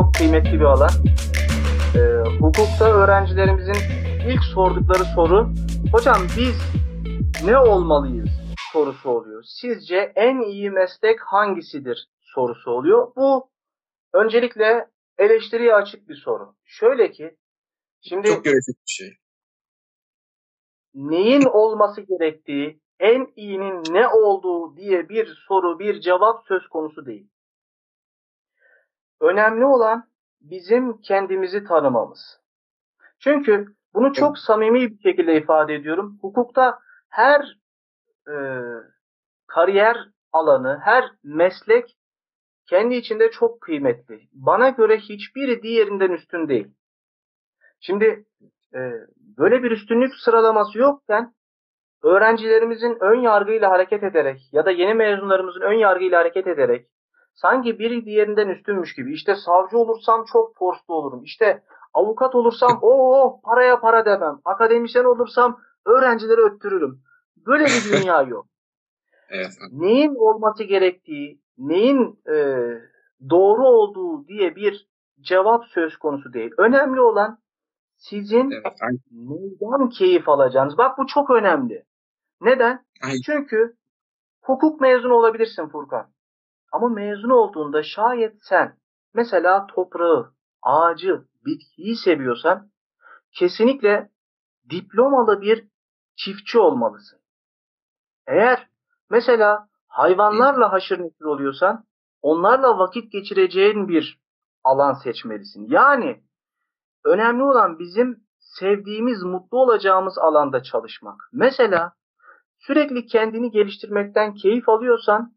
çok kıymetli bir alan. Ee, hukukta öğrencilerimizin ilk sordukları soru, hocam biz ne olmalıyız sorusu oluyor. Sizce en iyi meslek hangisidir sorusu oluyor. Bu öncelikle eleştiriye açık bir soru. Şöyle ki, şimdi Çok görecek bir şey. neyin olması gerektiği, en iyinin ne olduğu diye bir soru, bir cevap söz konusu değil. Önemli olan bizim kendimizi tanımamız. Çünkü bunu çok samimi bir şekilde ifade ediyorum. Hukukta her e, kariyer alanı, her meslek kendi içinde çok kıymetli. Bana göre hiçbiri diğerinden üstün değil. Şimdi e, böyle bir üstünlük sıralaması yokken öğrencilerimizin ön yargıyla hareket ederek ya da yeni mezunlarımızın ön yargıyla hareket ederek sanki biri diğerinden üstünmüş gibi işte savcı olursam çok forslu olurum. İşte avukat olursam o paraya para demem. Akademisyen olursam öğrencileri öttürürüm. Böyle bir dünya yok. Evet. Neyin olması gerektiği, neyin e, doğru olduğu diye bir cevap söz konusu değil. Önemli olan sizin evet. Aynen. neyden keyif alacağınız. Bak bu çok önemli. Neden? Aynen. Çünkü hukuk mezunu olabilirsin Furkan. Ama mezun olduğunda şayet sen mesela toprağı, ağacı, bitkiyi seviyorsan kesinlikle diplomalı bir çiftçi olmalısın. Eğer mesela hayvanlarla haşır neşir oluyorsan onlarla vakit geçireceğin bir alan seçmelisin. Yani önemli olan bizim sevdiğimiz, mutlu olacağımız alanda çalışmak. Mesela sürekli kendini geliştirmekten keyif alıyorsan,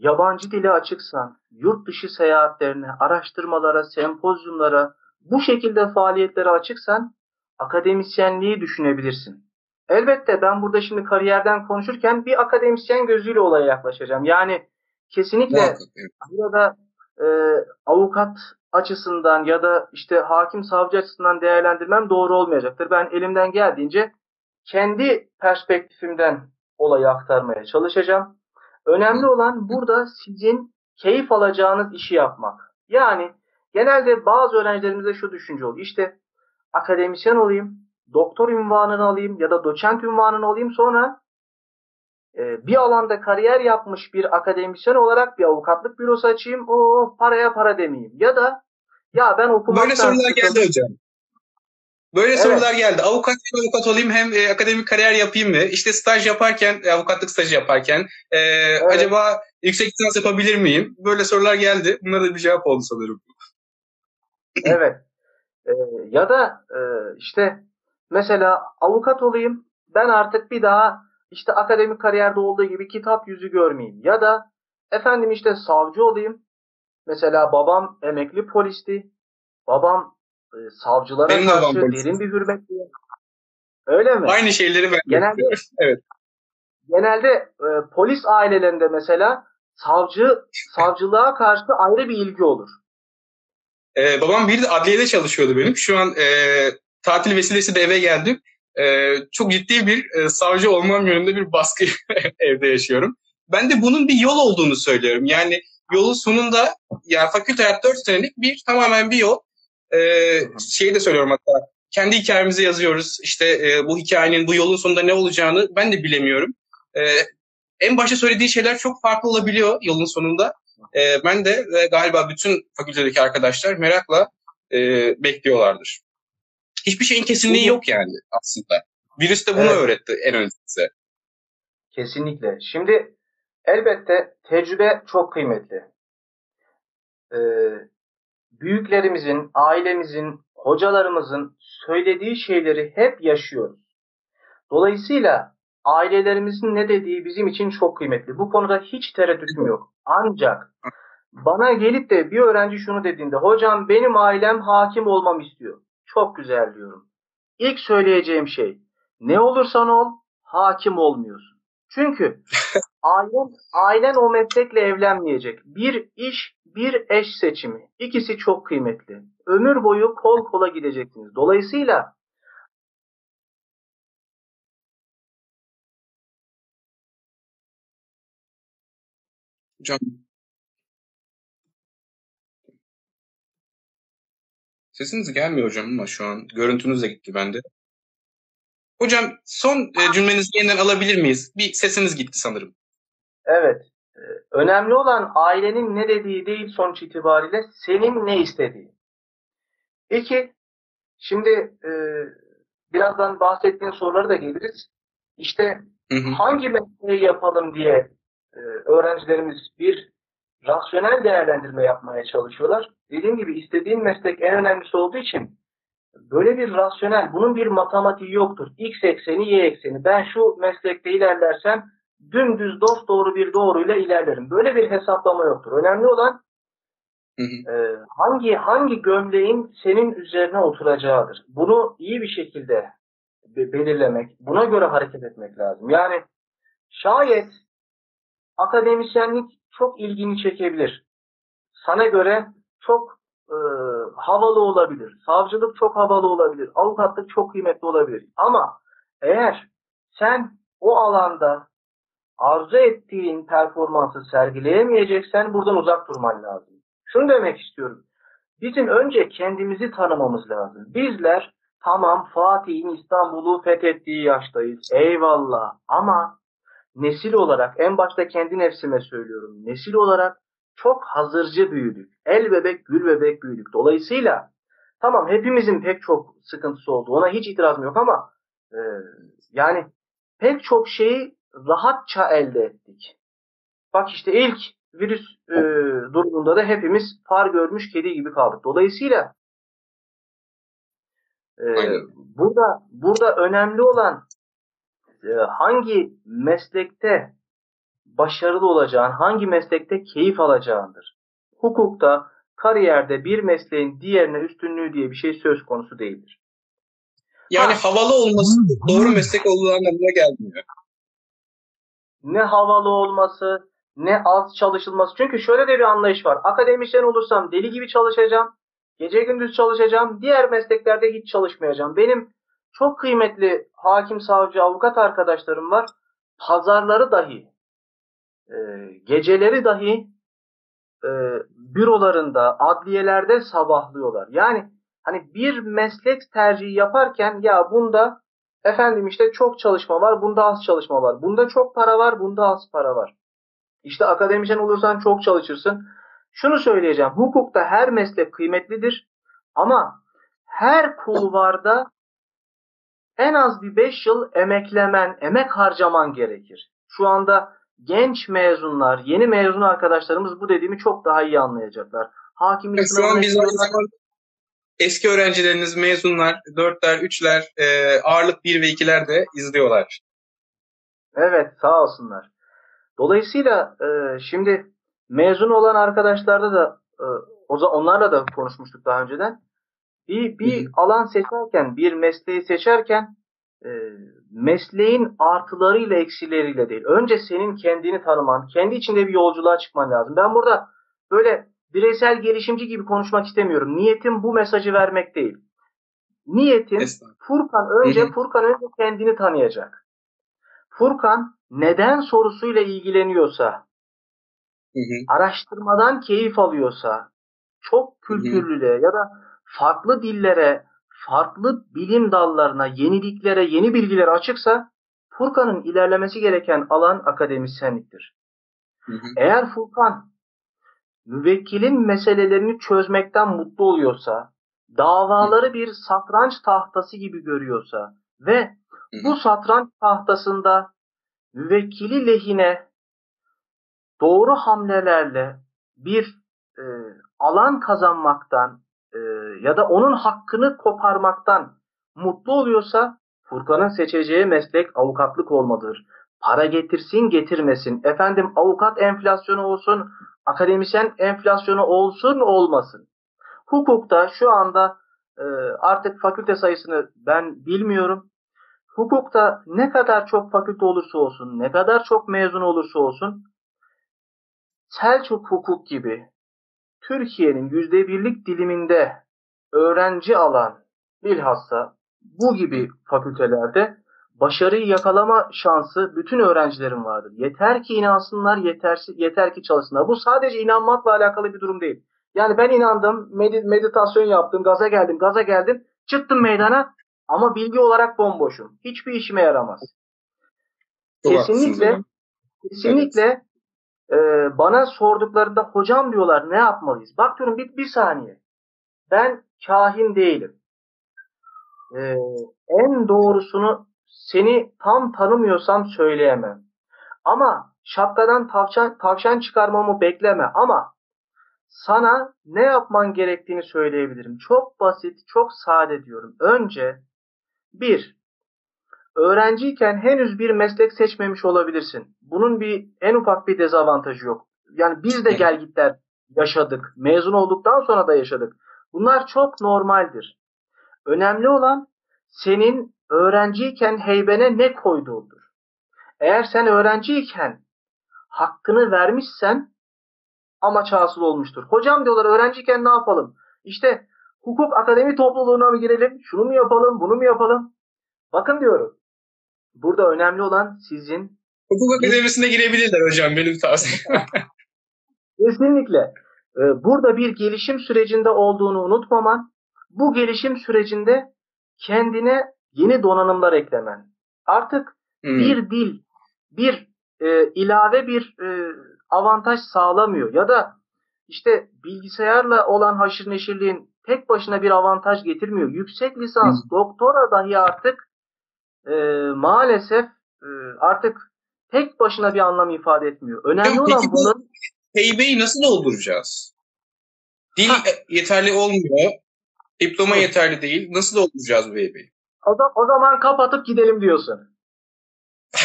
yabancı dile açıksan, yurt dışı seyahatlerine, araştırmalara, sempozyumlara, bu şekilde faaliyetlere açıksan akademisyenliği düşünebilirsin. Elbette ben burada şimdi kariyerden konuşurken bir akademisyen gözüyle olaya yaklaşacağım. Yani kesinlikle evet. burada e, avukat açısından ya da işte hakim savcı açısından değerlendirmem doğru olmayacaktır. Ben elimden geldiğince kendi perspektifimden olayı aktarmaya çalışacağım. Önemli olan burada sizin keyif alacağınız işi yapmak. Yani genelde bazı öğrencilerimizde şu düşünce oluyor. İşte akademisyen olayım, doktor ünvanını alayım ya da doçent ünvanını alayım sonra e, bir alanda kariyer yapmış bir akademisyen olarak bir avukatlık bürosu açayım. O paraya para demeyeyim. Ya da ya ben okumaktan Böyle sorular sıkıldım. geldi hocam. Böyle Evet. sorular geldi. Avukat hem avukat olayım hem e, akademik kariyer yapayım mı? İşte staj yaparken, e, avukatlık stajı yaparken e, acaba yüksek lisans yapabilir miyim? Böyle sorular geldi. Bunlara da bir cevap oldu sanırım. Evet. Ee, ya da e, işte mesela avukat olayım ben artık bir daha işte akademik kariyerde olduğu gibi kitap yüzü görmeyeyim. Ya da efendim işte savcı olayım. Mesela babam emekli polisti. Babam e, savcılara Benim de karşı polis. derin bir hürmet. Öyle mi? Aynı şeyleri ben de Genelde-. Evet. Genelde e, polis ailelerinde mesela savcı savcılığa karşı ayrı bir ilgi olur. E, babam bir de adliyede çalışıyordu benim. Şu an e, tatil vesilesi de eve geldim. E, çok ciddi bir e, savcı olmam yönünde bir baskı evde yaşıyorum. Ben de bunun bir yol olduğunu söylüyorum. Yani yolun sonunda yani fakülte hayat 4 senelik bir tamamen bir yol. E, şeyi de söylüyorum hatta kendi hikayemizi yazıyoruz. İşte e, bu hikayenin bu yolun sonunda ne olacağını ben de bilemiyorum. E, en başta söylediği şeyler çok farklı olabiliyor yolun sonunda. E, ben de ve galiba bütün fakültedeki arkadaşlar merakla e, bekliyorlardır. Hiçbir şeyin kesinliği yok yani aslında. Virüs de bunu Evet. öğretti en önce size. Kesinlikle. Şimdi elbette tecrübe çok kıymetli. Ee, büyüklerimizin, ailemizin, hocalarımızın söylediği şeyleri hep yaşıyoruz. Dolayısıyla ailelerimizin ne dediği bizim için çok kıymetli. Bu konuda hiç tereddütüm yok. Ancak bana gelip de bir öğrenci şunu dediğinde hocam benim ailem hakim olmam istiyor. Çok güzel diyorum. İlk söyleyeceğim şey ne olursan ol hakim olmuyorsun. Çünkü ailen, ailen o meslekle evlenmeyecek. Bir iş, bir eş seçimi. İkisi çok kıymetli. Ömür boyu kol kola gideceksiniz. Dolayısıyla Hocam Sesiniz gelmiyor hocam ama şu an görüntünüz de gitti bende. Hocam son e, cümlenizi yeniden alabilir miyiz? Bir sesiniz gitti sanırım. Evet. Ee, önemli olan ailenin ne dediği değil sonuç itibariyle senin ne istediğin. İki, şimdi e, birazdan bahsettiğin soruları da geliriz. İşte Hı hı. hangi mesleği yapalım diye e, öğrencilerimiz bir rasyonel değerlendirme yapmaya çalışıyorlar. Dediğim gibi istediğin meslek en önemlisi olduğu için böyle bir rasyonel, bunun bir matematiği yoktur. X ekseni, Y ekseni. Ben şu meslekte ilerlersem dümdüz dost doğru bir doğruyla ilerlerim. Böyle bir hesaplama yoktur. Önemli olan Hı hı. e, hangi hangi gömleğin senin üzerine oturacağıdır. Bunu iyi bir şekilde be- belirlemek, buna göre hareket etmek lazım. Yani şayet akademisyenlik çok ilgini çekebilir. Sana göre çok e, havalı olabilir. Savcılık çok havalı olabilir. Avukatlık çok kıymetli olabilir. Ama eğer sen o alanda arzu ettiğin performansı sergileyemeyeceksen buradan uzak durman lazım. Şunu demek istiyorum. Bizim önce kendimizi tanımamız lazım. Bizler tamam Fatih'in İstanbul'u fethettiği yaştayız. Eyvallah. Ama nesil olarak en başta kendi nefsime söylüyorum. Nesil olarak çok hazırcı büyüdük. El bebek gül bebek büyüdük. Dolayısıyla tamam hepimizin pek çok sıkıntısı oldu. Ona hiç itirazım yok ama e, yani pek çok şeyi rahatça elde ettik. Bak işte ilk virüs e, durumunda da hepimiz far görmüş kedi gibi kaldık. Dolayısıyla e, burada burada önemli olan e, hangi meslekte başarılı olacağın, hangi meslekte keyif alacağındır. Hukukta, kariyerde bir mesleğin diğerine üstünlüğü diye bir şey söz konusu değildir. Yani Ha. havalı olması doğru meslek olduğu anlamına gelmiyor. Ne havalı olması, ne az çalışılması. Çünkü şöyle de bir anlayış var. Akademisyen olursam deli gibi çalışacağım. Gece gündüz çalışacağım. Diğer mesleklerde hiç çalışmayacağım. Benim çok kıymetli hakim, savcı, avukat arkadaşlarım var. Pazarları dahi, e, geceleri dahi e, bürolarında, adliyelerde sabahlıyorlar. Yani hani bir meslek tercihi yaparken ya bunda efendim işte çok çalışma var, bunda az çalışma var. Bunda çok para var, bunda az para var. İşte akademisyen olursan çok çalışırsın. Şunu söyleyeceğim. Hukukta her meslek kıymetlidir. Ama her kulvarda en az bir 5 yıl emeklemen, emek harcaman gerekir. Şu anda genç mezunlar, yeni mezun arkadaşlarımız bu dediğimi çok daha iyi anlayacaklar. Hakimlik Şu an biz zamanda eski öğrencileriniz, mezunlar, dörtler, üçler, e, ağırlık bir ve ikiler de izliyorlar. Evet, sağ olsunlar. Dolayısıyla e, şimdi mezun olan arkadaşlarda da e, onlarla da konuşmuştuk daha önceden. Bir bir hı. alan seçerken, bir mesleği seçerken e, mesleğin artılarıyla eksileriyle değil. Önce senin kendini tanıman, kendi içinde bir yolculuğa çıkman lazım. Ben burada böyle bireysel gelişimci gibi konuşmak istemiyorum. Niyetim bu mesajı vermek değil. Niyetim. Furkan önce. Furkan önce kendini tanıyacak. Furkan neden sorusuyla ilgileniyorsa, araştırmadan keyif alıyorsa, çok kültürlüle ya da farklı dillere, farklı bilim dallarına, yeniliklere, yeni bilgilere açıksa Furkan'ın ilerlemesi gereken alan akademisyenliktir. Hı hı. Eğer Furkan müvekkilin meselelerini çözmekten mutlu oluyorsa, davaları bir satranç tahtası gibi görüyorsa ve bu satranç tahtasında müvekkili lehine doğru hamlelerle bir e, alan kazanmaktan e, ya da onun hakkını koparmaktan mutlu oluyorsa Furkan'ın seçeceği meslek avukatlık olmalıdır. Para getirsin getirmesin. Efendim avukat enflasyonu olsun, akademisyen enflasyonu olsun olmasın. Hukukta şu anda e, artık fakülte sayısını ben bilmiyorum. Hukukta ne kadar çok fakülte olursa olsun, ne kadar çok mezun olursa olsun, Selçuk hukuk gibi Türkiye'nin yüzde birlik diliminde öğrenci alan bilhassa bu gibi fakültelerde başarıyı yakalama şansı bütün öğrencilerin vardır. Yeter ki inansınlar, yetersi, yeter ki çalışsınlar. Bu sadece inanmakla alakalı bir durum değil. Yani ben inandım, med- meditasyon yaptım, gaza geldim, gaza geldim, çıktım meydana ama bilgi olarak bomboşum. Hiçbir işime yaramaz. Çok kesinlikle, kesinlikle e, bana sorduklarında hocam diyorlar ne yapmalıyız? Bak diyorum bir, bir saniye. Ben kahin değilim. E, en doğrusunu seni tam tanımıyorsam söyleyemem. Ama şapkadan tavşan, tavşan çıkarmamı bekleme ama sana ne yapman gerektiğini söyleyebilirim. Çok basit, çok sade diyorum. Önce bir, öğrenciyken henüz bir meslek seçmemiş olabilirsin. Bunun bir en ufak bir dezavantajı yok. Yani biz de gel gitler yaşadık. Mezun olduktan sonra da yaşadık. Bunlar çok normaldir. Önemli olan senin öğrenciyken heybene ne koyduğudur. Eğer sen öğrenciyken hakkını vermişsen amaç hasıl olmuştur. Hocam diyorlar öğrenciyken ne yapalım? İşte hukuk akademi topluluğuna mı girelim? Şunu mu yapalım? Bunu mu yapalım? Bakın diyorum. Burada önemli olan sizin Hukuk akademisine girebilirler hocam benim tavsiyem. kesinlikle e, burada bir gelişim sürecinde olduğunu unutmaman, bu gelişim sürecinde kendine yeni donanımlar eklemen. Artık Hmm. bir dil, bir e, ilave bir e, avantaj sağlamıyor ya da işte bilgisayarla olan haşır neşirliğin tek başına bir avantaj getirmiyor. Yüksek lisans, doktora dahi artık e, maalesef e, artık tek başına bir anlam ifade etmiyor. Önemli Hocam, olan peki bu- bunların Heybeyi nasıl dolduracağız? Dil Ha. yeterli olmuyor. Diploma yeterli değil. Nasıl dolduracağız bu heybeyi? O, za- o zaman kapatıp gidelim diyorsun.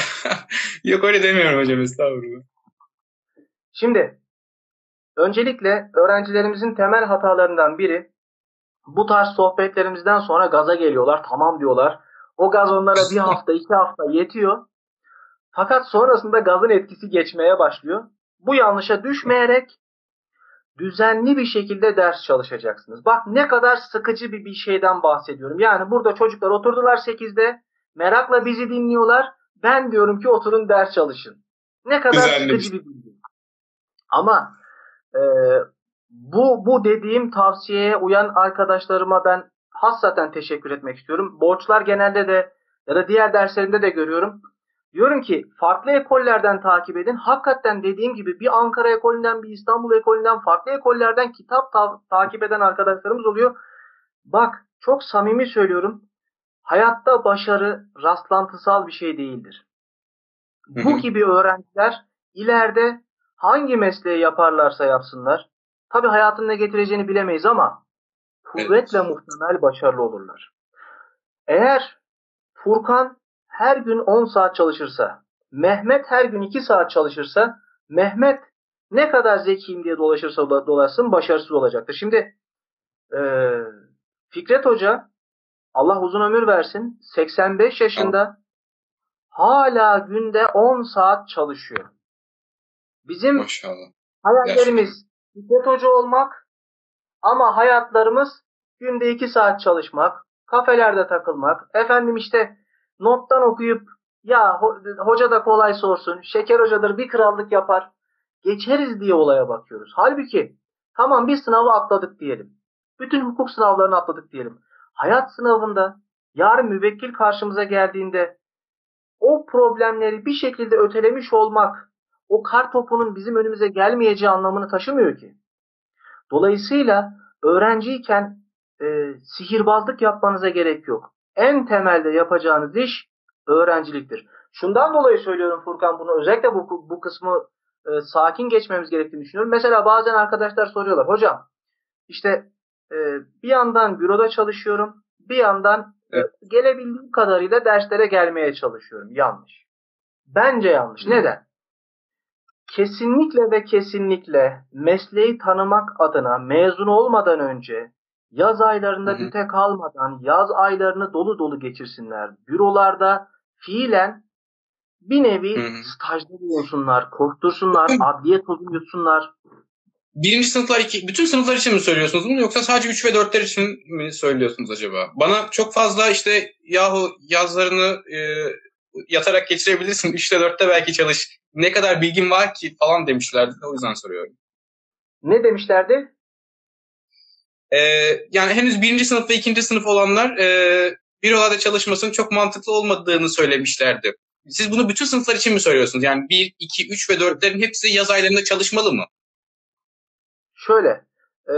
Yok öyle demiyorum hocam estağfurullah. Şimdi öncelikle öğrencilerimizin temel hatalarından biri bu tarz sohbetlerimizden sonra gaza geliyorlar. Tamam diyorlar. O gaz onlara bir hafta iki hafta yetiyor. Fakat sonrasında gazın etkisi geçmeye başlıyor. Bu yanlışa düşmeyerek düzenli bir şekilde ders çalışacaksınız. Bak ne kadar sıkıcı bir, bir şeyden bahsediyorum. Yani burada çocuklar oturdular 8'de merakla bizi dinliyorlar. Ben diyorum ki oturun ders çalışın. Ne kadar Düzenli sıkıcı bir bilgi. Ama e, bu bu dediğim tavsiyeye uyan arkadaşlarıma ben hassaten teşekkür etmek istiyorum. Borçlar genelde de ya da diğer derslerinde de görüyorum. Diyorum ki farklı ekollerden takip edin. Hakikaten dediğim gibi bir Ankara ekolünden, bir İstanbul ekolünden, farklı ekollerden kitap ta- takip eden arkadaşlarımız oluyor. Bak çok samimi söylüyorum. Hayatta başarı rastlantısal bir şey değildir. Bu gibi öğrenciler ileride hangi mesleği yaparlarsa yapsınlar. Tabii hayatın ne getireceğini bilemeyiz ama kuvvetle muhtemel başarılı olurlar. Eğer Furkan her gün 10 saat çalışırsa, Mehmet her gün 2 saat çalışırsa, Mehmet ne kadar zekiyim diye dolaşırsa dola- dolaşsın başarısız olacaktır. Şimdi eee, Fikret Hoca Allah uzun ömür versin 85 yaşında hala günde 10 saat çalışıyor. Bizim Maşallah. Hayallerimiz Fikret Hoca olmak ama hayatlarımız günde iki saat çalışmak, kafelerde takılmak, efendim işte nottan okuyup ya ho- hoca da kolay sorsun, şeker hocadır bir krallık yapar, geçeriz diye olaya bakıyoruz. Halbuki tamam bir sınavı atladık diyelim. Bütün hukuk sınavlarını atladık diyelim. Hayat sınavında yarın müvekkil karşımıza geldiğinde o problemleri bir şekilde ötelemiş olmak o kar topunun bizim önümüze gelmeyeceği anlamını taşımıyor ki. Dolayısıyla öğrenciyken e, sihirbazlık yapmanıza gerek yok. En temelde yapacağınız iş öğrenciliktir. Şundan dolayı söylüyorum Furkan bunu özellikle bu, bu kısmı e, sakin geçmemiz gerektiğini düşünüyorum. Mesela bazen arkadaşlar soruyorlar hocam işte e, bir yandan büroda çalışıyorum bir yandan e, Evet. gelebildiğim kadarıyla derslere gelmeye çalışıyorum. Yanlış. Bence yanlış. Neden? Kesinlikle ve kesinlikle mesleği tanımak adına mezun olmadan önce yaz aylarında Hı hı. büte kalmadan yaz aylarını dolu dolu geçirsinler. Bürolarda fiilen bir nevi Hı hı. stajda bulunsunlar, koştursunlar, Hı. adliye tozunu yutsunlar. Birinci sınıflar, iki, bütün sınıflar için mi söylüyorsunuz bunu yoksa sadece 3 ve 4'ler için mi söylüyorsunuz acaba? Bana çok fazla işte yahu yazlarını e, yatarak geçirebilirsin. 3'te 4'te belki çalış. Ne kadar bilgin var ki falan demişlerdi. O yüzden soruyorum. Ne demişlerdi? E, yani henüz birinci sınıf ve ikinci sınıf olanlar e, bir olada çalışmasının çok mantıklı olmadığını söylemişlerdi. Siz bunu bütün sınıflar için mi söylüyorsunuz? Yani 1, 2, 3 ve 4'lerin hepsi yaz aylarında çalışmalı mı? Şöyle, e,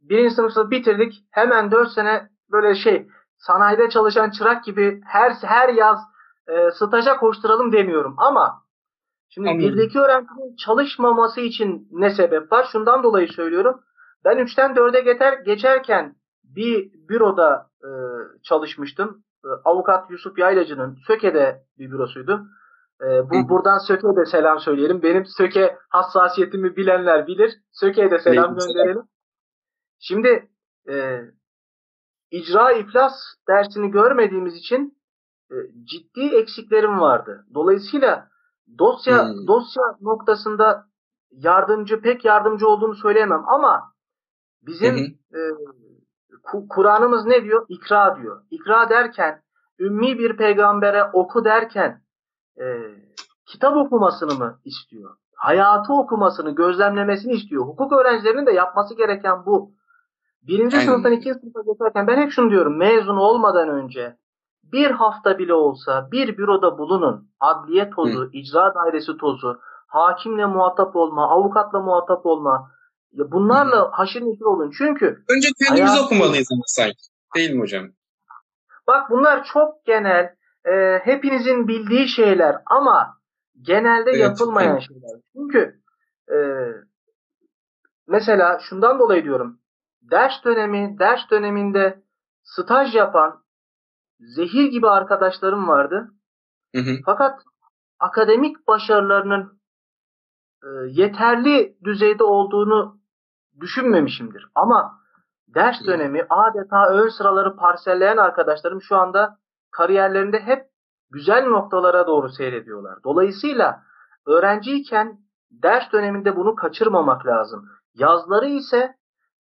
birinci sınıfı bitirdik. Hemen 4 sene böyle şey sanayide çalışan çırak gibi her her yaz e, staja koşturalım demiyorum. Ama şimdi Anladım. birdeki öğrencinin çalışmaması için ne sebep var? Şundan dolayı söylüyorum. Ben 3'ten 4'e geçer, geçerken bir büroda e, çalışmıştım. E, avukat Yusuf Yaylacı'nın Söke'de bir bürosuydu. E, bu Hı. buradan Söke'ye de selam söyleyelim. Benim Söke hassasiyetimi bilenler bilir. Söke'ye de selam Neyse. gönderelim. Şimdi e, icra iflas dersini görmediğimiz için e, ciddi eksiklerim vardı. Dolayısıyla dosya hmm. dosya noktasında yardımcı pek yardımcı olduğunu söyleyemem ama bizim e, Kur'an'ımız ne diyor? İkra diyor. İkra derken ümmi bir peygambere oku derken e, kitap okumasını mı istiyor? Hayatı okumasını, gözlemlemesini istiyor. Hukuk öğrencilerinin de yapması gereken bu. Birinci Aynen. sınıftan ikinci sınıfa geçerken ben hep şunu diyorum. Mezun olmadan önce bir hafta bile olsa bir büroda bulunun. Adliye tozu, Hı. icra dairesi tozu, hakimle muhatap olma, avukatla muhatap olma. Bunlarla Hı. haşır neşir olun. Çünkü önce kendimizi hayatı... okumalıyız ama sanki. Değil mi hocam? Bak bunlar çok genel, e, hepinizin bildiği şeyler ama genelde evet, yapılmayan evet. şeyler. Çünkü e, mesela şundan dolayı diyorum ders dönemi, ders döneminde staj yapan zehir gibi arkadaşlarım vardı. Hı hı. Fakat akademik başarılarının e, yeterli düzeyde olduğunu düşünmemişimdir. Ama ders dönemi adeta ön sıraları parselleyen arkadaşlarım şu anda kariyerlerinde hep güzel noktalara doğru seyrediyorlar. Dolayısıyla öğrenciyken ders döneminde bunu kaçırmamak lazım. Yazları ise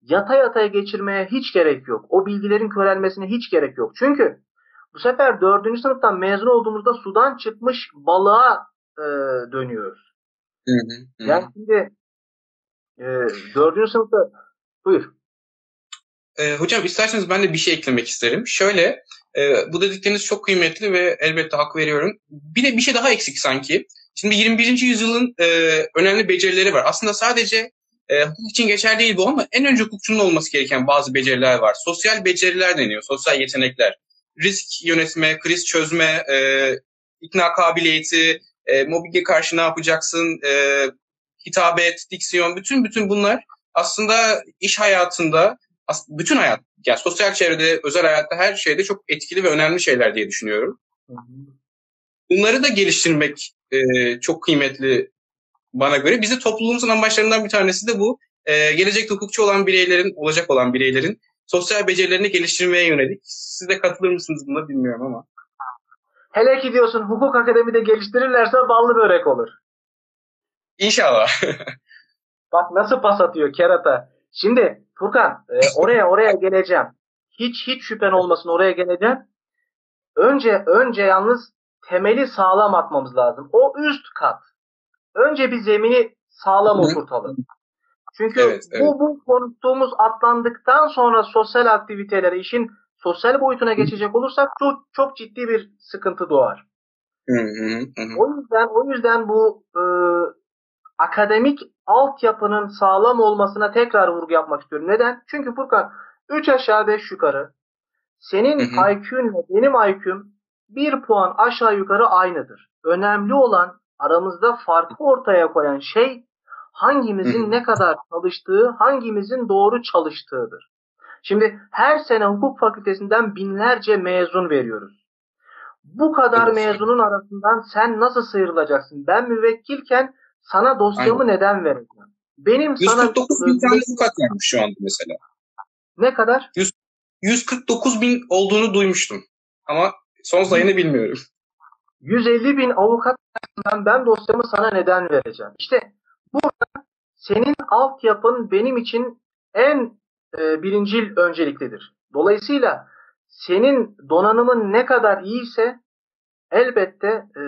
yata yataya geçirmeye hiç gerek yok. O bilgilerin körelmesine hiç gerek yok. Çünkü bu sefer dördüncü sınıftan mezun olduğumuzda sudan çıkmış balığa e, dönüyoruz. Hı hı, hı. Yani şimdi e, dördüncü sınıfta buyur. E, hocam isterseniz ben de bir şey eklemek isterim. Şöyle e, bu dedikleriniz çok kıymetli ve elbette hak veriyorum. Bir de bir şey daha eksik sanki. Şimdi 21. yüzyılın e, önemli becerileri var. Aslında sadece e, hukuk için geçerli değil bu ama en önce hukukçunun olması gereken bazı beceriler var. Sosyal beceriler deniyor, sosyal yetenekler. Risk yönetme, kriz çözme, e, ikna kabiliyeti, e, mobbinge karşı ne yapacaksın, e, hitabet, diksiyon, bütün bütün bunlar aslında iş hayatında, bütün hayat, yani sosyal çevrede, özel hayatta her şeyde çok etkili ve önemli şeyler diye düşünüyorum. Bunları da geliştirmek e, çok kıymetli bana göre. Bizi topluluğumuzun amaçlarından bir tanesi de bu. E, gelecekte hukukçu olan bireylerin, olacak olan bireylerin sosyal becerilerini geliştirmeye yönelik. Siz de katılır mısınız buna bilmiyorum ama. Hele ki diyorsun hukuk akademide geliştirirlerse ballı börek olur. İnşallah. Bak nasıl pas atıyor kerata. Şimdi Furkan e, oraya oraya geleceğim. Hiç hiç şüphen olmasın oraya geleceğim. Önce önce yalnız temeli sağlam atmamız lazım. O üst kat. Önce bir zemini sağlam oturtalım. Çünkü evet, evet. bu bu konuştuğumuz atlandıktan sonra sosyal aktivitelere, işin sosyal boyutuna geçecek olursak çok çok ciddi bir sıkıntı doğar. Hı hı hı. O yüzden o yüzden bu e, akademik altyapının sağlam olmasına tekrar vurgu yapmak istiyorum. Neden? Çünkü Furkan 3 aşağı 5 yukarı senin IQ'un ve benim IQ'm 1 puan aşağı yukarı aynıdır. Önemli olan aramızda farkı ortaya koyan şey hangimizin ne kadar çalıştığı, hangimizin doğru çalıştığıdır. Şimdi her sene hukuk fakültesinden binlerce mezun veriyoruz. Bu kadar mezunun arasından sen nasıl sıyrılacaksın? Ben müvekkilken sana dosyamı Aynen. neden vereceğim? Benim 149 sana... bin tane avukat varmış şu anda mesela. Ne kadar? 100, 149 bin olduğunu duymuştum. Ama son sayını bilmiyorum. 150 bin avukat ben dosyamı sana neden vereceğim? İşte burada senin altyapın benim için en e, birincil önceliklidir. Dolayısıyla senin donanımın ne kadar iyiyse elbette e,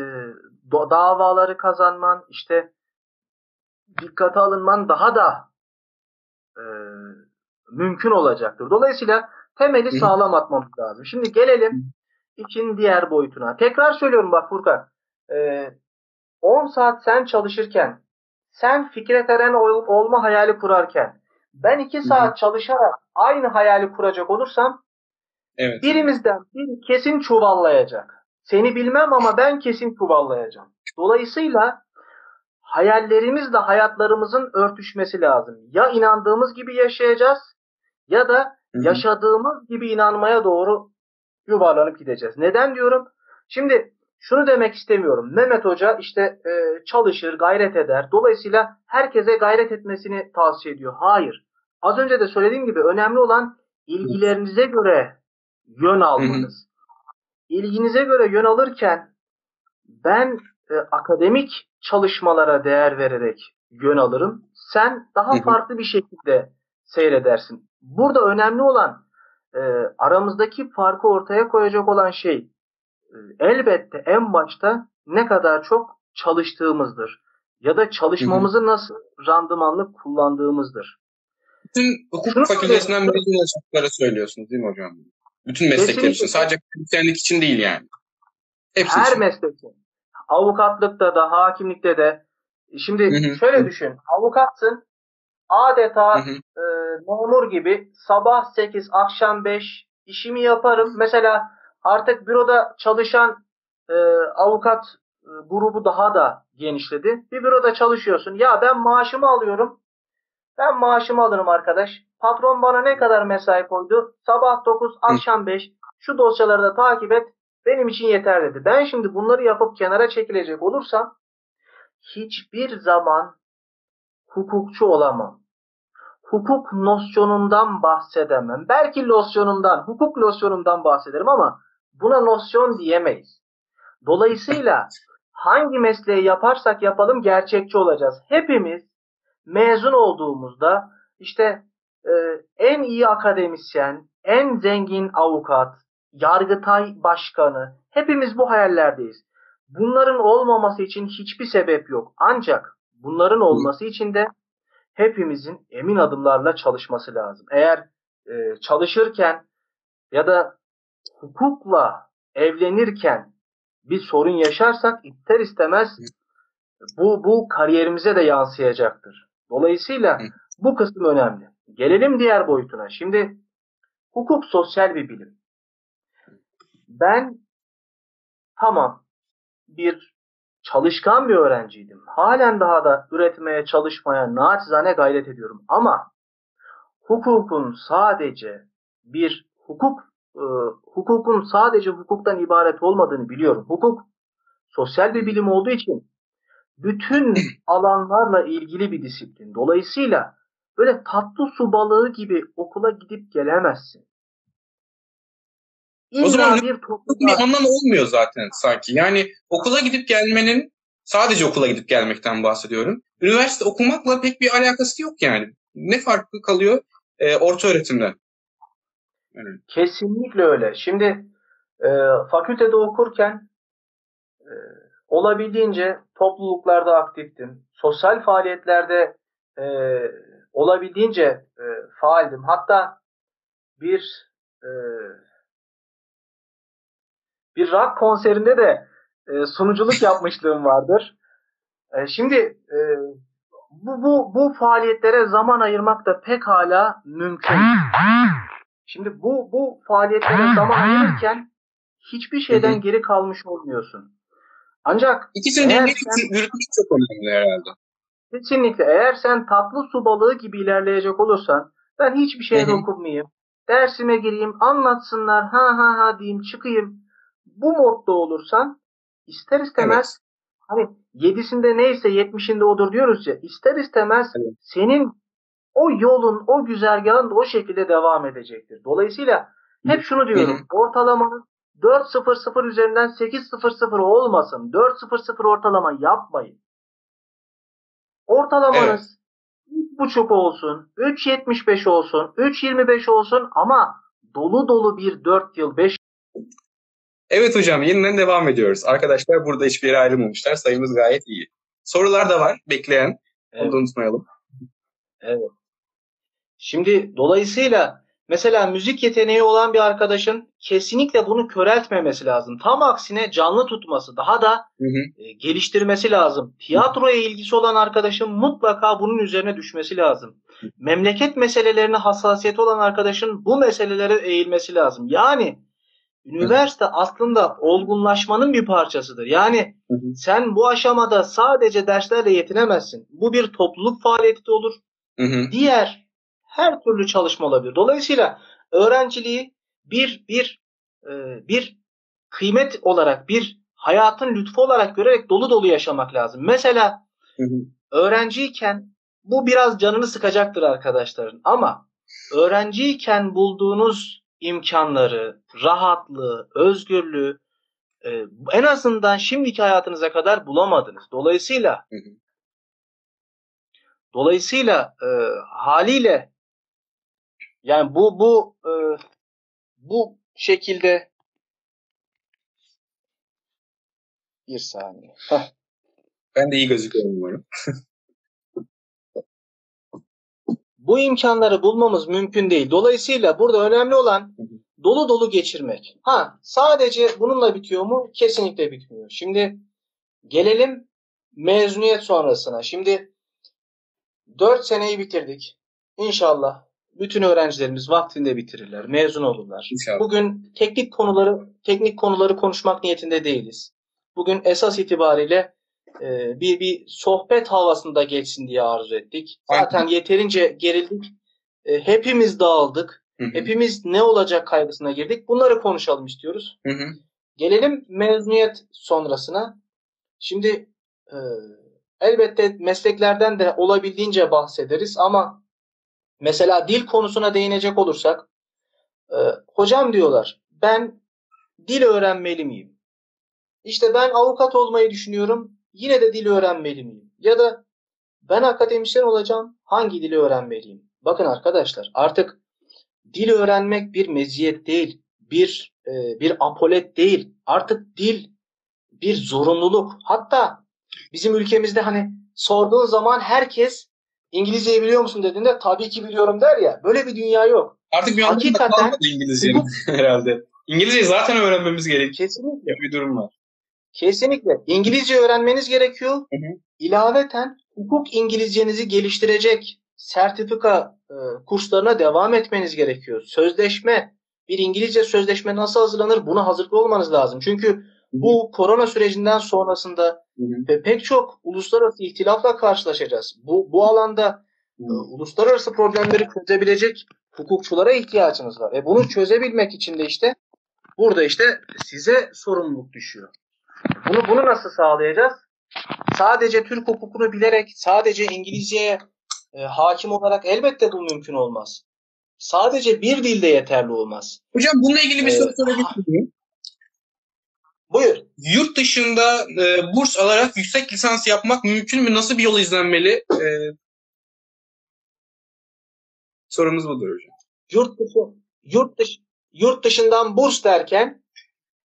davaları kazanman, işte dikkate alınman daha da e, mümkün olacaktır. Dolayısıyla temeli sağlam atmamız lazım. Şimdi gelelim için diğer boyutuna. Tekrar söylüyorum bak Furkan. E, 10 saat sen çalışırken, sen Fikret Eren ol, olma hayali kurarken, ben 2 saat çalışarak aynı hayali kuracak olursam Evet. birimizden biri kesin çuvallayacak. Seni bilmem ama ben kesin çuvallayacağım. Dolayısıyla hayallerimizle hayatlarımızın örtüşmesi lazım. Ya inandığımız gibi yaşayacağız ya da yaşadığımız gibi inanmaya doğru yuvarlanıp gideceğiz. Neden diyorum? Şimdi şunu demek istemiyorum. Mehmet Hoca işte e, çalışır, gayret eder. Dolayısıyla herkese gayret etmesini tavsiye ediyor. Hayır. Az önce de söylediğim gibi önemli olan ilgilerinize göre yön almanız. İlginize göre yön alırken ben e, akademik çalışmalara değer vererek yön alırım. Sen daha farklı bir şekilde seyredersin. Burada önemli olan e, aramızdaki farkı ortaya koyacak olan şey e, elbette en başta ne kadar çok çalıştığımızdır. Ya da çalışmamızı nasıl randımanlı kullandığımızdır. Bütün hukuk Şunu fakültesinden mezun olacaklara söylüyorsunuz değil mi hocam? Bütün meslekler için. Sadece akademisyenlik için değil yani. Hepsi Her için. meslekte. Avukatlıkta da, hakimlikte de. Şimdi Hı hı. şöyle düşün. Avukatsın. Adeta Hı hı. e, memur gibi sabah 8, akşam 5 işimi yaparım. Mesela artık büroda çalışan e, avukat e, grubu daha da genişledi. Bir büroda çalışıyorsun. Ya ben maaşımı alıyorum. Ben maaşımı alırım arkadaş. Patron bana ne kadar mesai koydu? Sabah 9, akşam 5. Şu dosyaları da takip et. Benim için yeter dedi. Ben şimdi bunları yapıp kenara çekilecek olursam hiçbir zaman hukukçu olamam. Hukuk nosyonundan bahsedemem. Belki losyonundan, hukuk losyonundan bahsederim ama buna nosyon diyemeyiz. Dolayısıyla hangi mesleği yaparsak yapalım gerçekçi olacağız. Hepimiz mezun olduğumuzda işte e, en iyi akademisyen, en zengin avukat, yargıtay başkanı hepimiz bu hayallerdeyiz. Bunların olmaması için hiçbir sebep yok. Ancak bunların olması için de hepimizin emin adımlarla çalışması lazım. Eğer e, çalışırken ya da hukukla evlenirken bir sorun yaşarsak ister istemez bu bu kariyerimize de yansıyacaktır. Dolayısıyla bu kısım önemli. Gelelim diğer boyutuna. Şimdi hukuk sosyal bir bilim. Ben tamam bir çalışkan bir öğrenciydim. Halen daha da üretmeye, çalışmaya naçizane gayret ediyorum. Ama hukukun sadece bir hukuk e, hukukun sadece hukuktan ibaret olmadığını biliyorum. Hukuk sosyal bir bilim olduğu için bütün alanlarla ilgili bir disiplin. Dolayısıyla böyle tatlı su balığı gibi okula gidip gelemezsin. O zaman bir Hukuk bir anlamı olmuyor zaten sanki. Yani okula gidip gelmenin sadece okula gidip gelmekten bahsediyorum. Üniversite okumakla pek bir alakası yok yani. Ne farklı kalıyor e, orta öğretimden? Yani. Kesinlikle öyle. Şimdi e, fakültede okurken e, olabildiğince topluluklarda aktiftim. Sosyal faaliyetlerde e, olabildiğince e, faaldim. Hatta bir e, bir rock konserinde de e, sunuculuk yapmışlığım vardır. E, şimdi e, bu, bu, bu faaliyetlere zaman ayırmak da pek hala mümkün. Şimdi bu, bu faaliyetlere zaman ayırırken hiçbir şeyden geri kalmış olmuyorsun. Ancak İkisini yürütmek çok önemli herhalde. kesinlikle eğer sen tatlı su balığı gibi ilerleyecek olursan ben hiçbir şeye dokunmayayım. Dersime gireyim, anlatsınlar, ha ha ha diyeyim, çıkayım. Bu modda olursan ister istemez hani yedisinde neyse yetmişinde odur diyoruz ya ister istemez Evet. senin o yolun, o güzergahın da o şekilde devam edecektir. Dolayısıyla hep şunu diyorum. Ortalamanın 4.00 üzerinden 8.00 olmasın. 4.00 ortalama yapmayın. Ortalamanız 3.5 olsun, 3.75 olsun, 3.25 olsun ama dolu dolu bir 4 yıl, 5 Evet hocam yeniden devam ediyoruz. Arkadaşlar burada hiçbir yere ayrılmamışlar. Sayımız gayet iyi. Sorular da var bekleyen. Onu da unutmayalım. Evet. Şimdi dolayısıyla mesela müzik yeteneği olan bir arkadaşın kesinlikle bunu köreltmemesi lazım. Tam aksine canlı tutması, daha da Hı hı. e, geliştirmesi lazım. Tiyatroya ilgisi olan arkadaşın mutlaka bunun üzerine düşmesi lazım. Memleket meselelerine hassasiyeti olan arkadaşın bu meselelere eğilmesi lazım. Yani üniversite aslında olgunlaşmanın bir parçasıdır. Yani Hı hı. sen bu aşamada sadece derslerle yetinemezsin. Bu bir topluluk faaliyeti de olur. Hı hı. Diğer her türlü çalışma olabilir. Dolayısıyla öğrenciliği bir bir e, bir kıymet olarak, bir hayatın lütfu olarak görerek dolu dolu yaşamak lazım. Mesela Hı hı. öğrenciyken bu biraz canını sıkacaktır arkadaşların ama öğrenciyken bulduğunuz imkanları, rahatlığı, özgürlüğü e, en azından şimdiki hayatınıza kadar bulamadınız. Dolayısıyla Hı hı. dolayısıyla e, haliyle yani bu bu e, bu şekilde bir saniye. Heh. Ben de iyi gözüküyorum umarım. Bu imkanları bulmamız mümkün değil. Dolayısıyla burada önemli olan dolu dolu geçirmek. Ha, sadece bununla bitiyor mu? Kesinlikle bitmiyor. Şimdi gelelim mezuniyet sonrasına. Şimdi 4 seneyi bitirdik. İnşallah bütün öğrencilerimiz vaktinde bitirirler, mezun olurlar. İnşallah. Bugün teknik konuları teknik konuları konuşmak niyetinde değiliz. Bugün esas itibariyle e, bir bir sohbet havasında geçsin diye arzu ettik. Zaten yeterince gerildik. E, hepimiz dağıldık. Hı hı. Hepimiz ne olacak kaygısına girdik. Bunları konuşalım istiyoruz. Hı hı. Gelelim mezuniyet sonrasına. Şimdi e, elbette mesleklerden de olabildiğince bahsederiz ama mesela dil konusuna değinecek olursak e, hocam diyorlar ben dil öğrenmeli miyim? İşte ben avukat olmayı düşünüyorum yine de dil öğrenmeli miyim? Ya da ben akademisyen olacağım hangi dili öğrenmeliyim? Bakın arkadaşlar artık dil öğrenmek bir meziyet değil, bir e, bir apolet değil. Artık dil bir zorunluluk. Hatta bizim ülkemizde hani sorduğun zaman herkes İngilizceyi biliyor musun dediğinde tabii ki biliyorum der ya. Böyle bir dünya yok. Artık bir Hakikaten- kalmadı İngilizcenin herhalde. İngilizceyi zaten öğrenmemiz gerekiyor Kesinlikle. bir durum var. Kesinlikle. İngilizce öğrenmeniz gerekiyor. Hı hı. İlaveten hukuk İngilizcenizi geliştirecek sertifika e, kurslarına devam etmeniz gerekiyor. Sözleşme, bir İngilizce sözleşme nasıl hazırlanır? Buna hazırlıklı olmanız lazım. Çünkü bu korona sürecinden sonrasında Hı hı. ve pek çok uluslararası ihtilafla karşılaşacağız. Bu bu alanda e, uluslararası problemleri çözebilecek hukukçulara ihtiyacımız var. E bunu çözebilmek için de işte burada işte size sorumluluk düşüyor. Bunu bunu nasıl sağlayacağız? Sadece Türk hukukunu bilerek, sadece İngilizceye e, hakim olarak elbette bu mümkün olmaz. Sadece bir dilde yeterli olmaz. Hocam bununla ilgili bir Ee, soru sorabilir miyim? Buyur. Yurt dışında e, burs alarak yüksek lisans yapmak mümkün mü? Nasıl bir yol izlenmeli? E, sorumuz budur hocam. Yurt dışı, yurt dışı, yurt dışından burs derken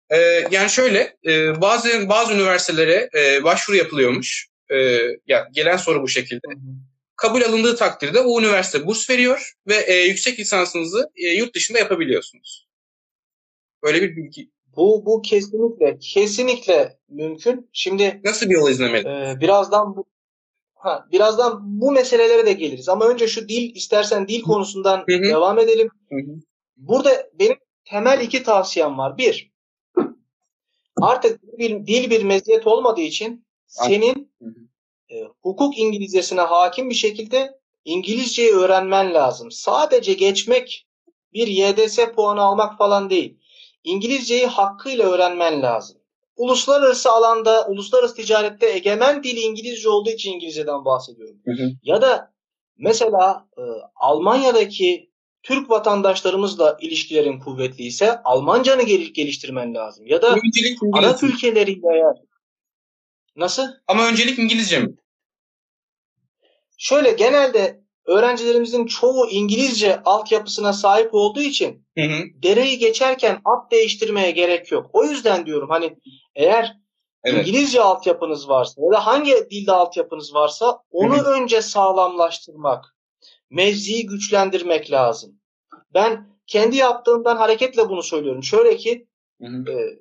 E, yani şöyle, e, bazı bazı üniversitelere e, başvuru yapılıyormuş. E, ya gelen soru bu şekilde. Kabul alındığı takdirde o üniversite burs veriyor ve e, yüksek lisansınızı e, yurt dışında yapabiliyorsunuz. Böyle bir bilgi. bu bu kesinlikle kesinlikle mümkün. Şimdi Nasıl bir yol izlemeli? Ee, birazdan bu ha, birazdan bu meselelere de geliriz. Ama önce şu dil istersen dil konusundan Hı hı. devam edelim. Hı hı. Burada benim temel iki tavsiyem var. Bir, artık bir, dil bir meziyet olmadığı için senin e, hukuk İngilizcesine hakim bir şekilde İngilizceyi öğrenmen lazım. Sadece geçmek bir YDS puanı almak falan değil. İngilizceyi hakkıyla öğrenmen lazım. Uluslararası alanda, uluslararası ticarette egemen dil İngilizce olduğu için İngilizceden bahsediyorum. Hı hı. Ya da mesela e, Almanya'daki Türk vatandaşlarımızla ilişkilerin kuvvetli ise Almancanı gel- geliştirmen lazım. Ya da Öncelik Arap ülkeleriyle eğer Nasıl? Ama öncelik İngilizce mi? Şöyle genelde öğrencilerimizin çoğu İngilizce altyapısına sahip olduğu için Hı hı. dereyi geçerken at değiştirmeye gerek yok. O yüzden diyorum hani eğer Evet. İngilizce altyapınız varsa ya da hangi dilde altyapınız varsa onu Hı önce sağlamlaştırmak mevziyi güçlendirmek lazım. Ben kendi yaptığımdan hareketle bunu söylüyorum. Şöyle ki Hı hı. e,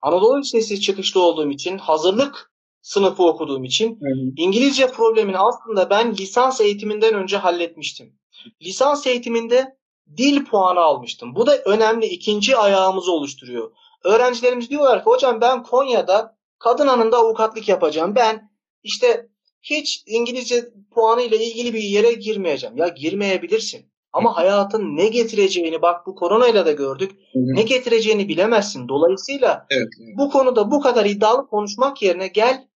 Anadolu Lisesi çıkışlı olduğum için, hazırlık sınıfı okuduğum için Hı hı. İngilizce problemini aslında ben lisans eğitiminden önce halletmiştim. Lisans eğitiminde dil puanı almıştım. Bu da önemli ikinci ayağımızı oluşturuyor. Öğrencilerimiz diyorlar ki hocam ben Konya'da kadın anında avukatlık yapacağım. Ben işte hiç İngilizce puanı ile ilgili bir yere girmeyeceğim. Ya girmeyebilirsin. Ama hayatın ne getireceğini bak bu koronayla da gördük. Hı hı. Ne getireceğini bilemezsin. Dolayısıyla Evet. evet. bu konuda bu kadar iddialı konuşmak yerine gel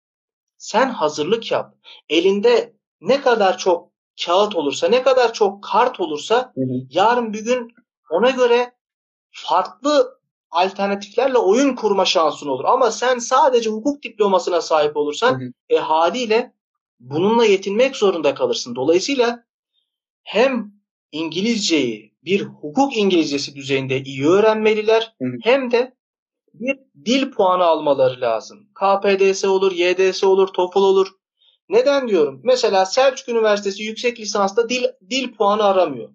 sen hazırlık yap. Elinde ne kadar çok kağıt olursa, ne kadar çok kart olursa Hı hı. yarın bir gün ona göre farklı alternatiflerle oyun kurma şansın olur. Ama sen sadece hukuk diplomasına sahip olursan Hı hı. e, haliyle bununla yetinmek zorunda kalırsın. Dolayısıyla hem İngilizceyi bir hukuk İngilizcesi düzeyinde iyi öğrenmeliler Hı hı. hem de bir dil puanı almaları lazım. KPDS olur, YDS olur, TOEFL olur. Neden diyorum? Mesela Selçuk Üniversitesi yüksek lisansta dil dil puanı aramıyor.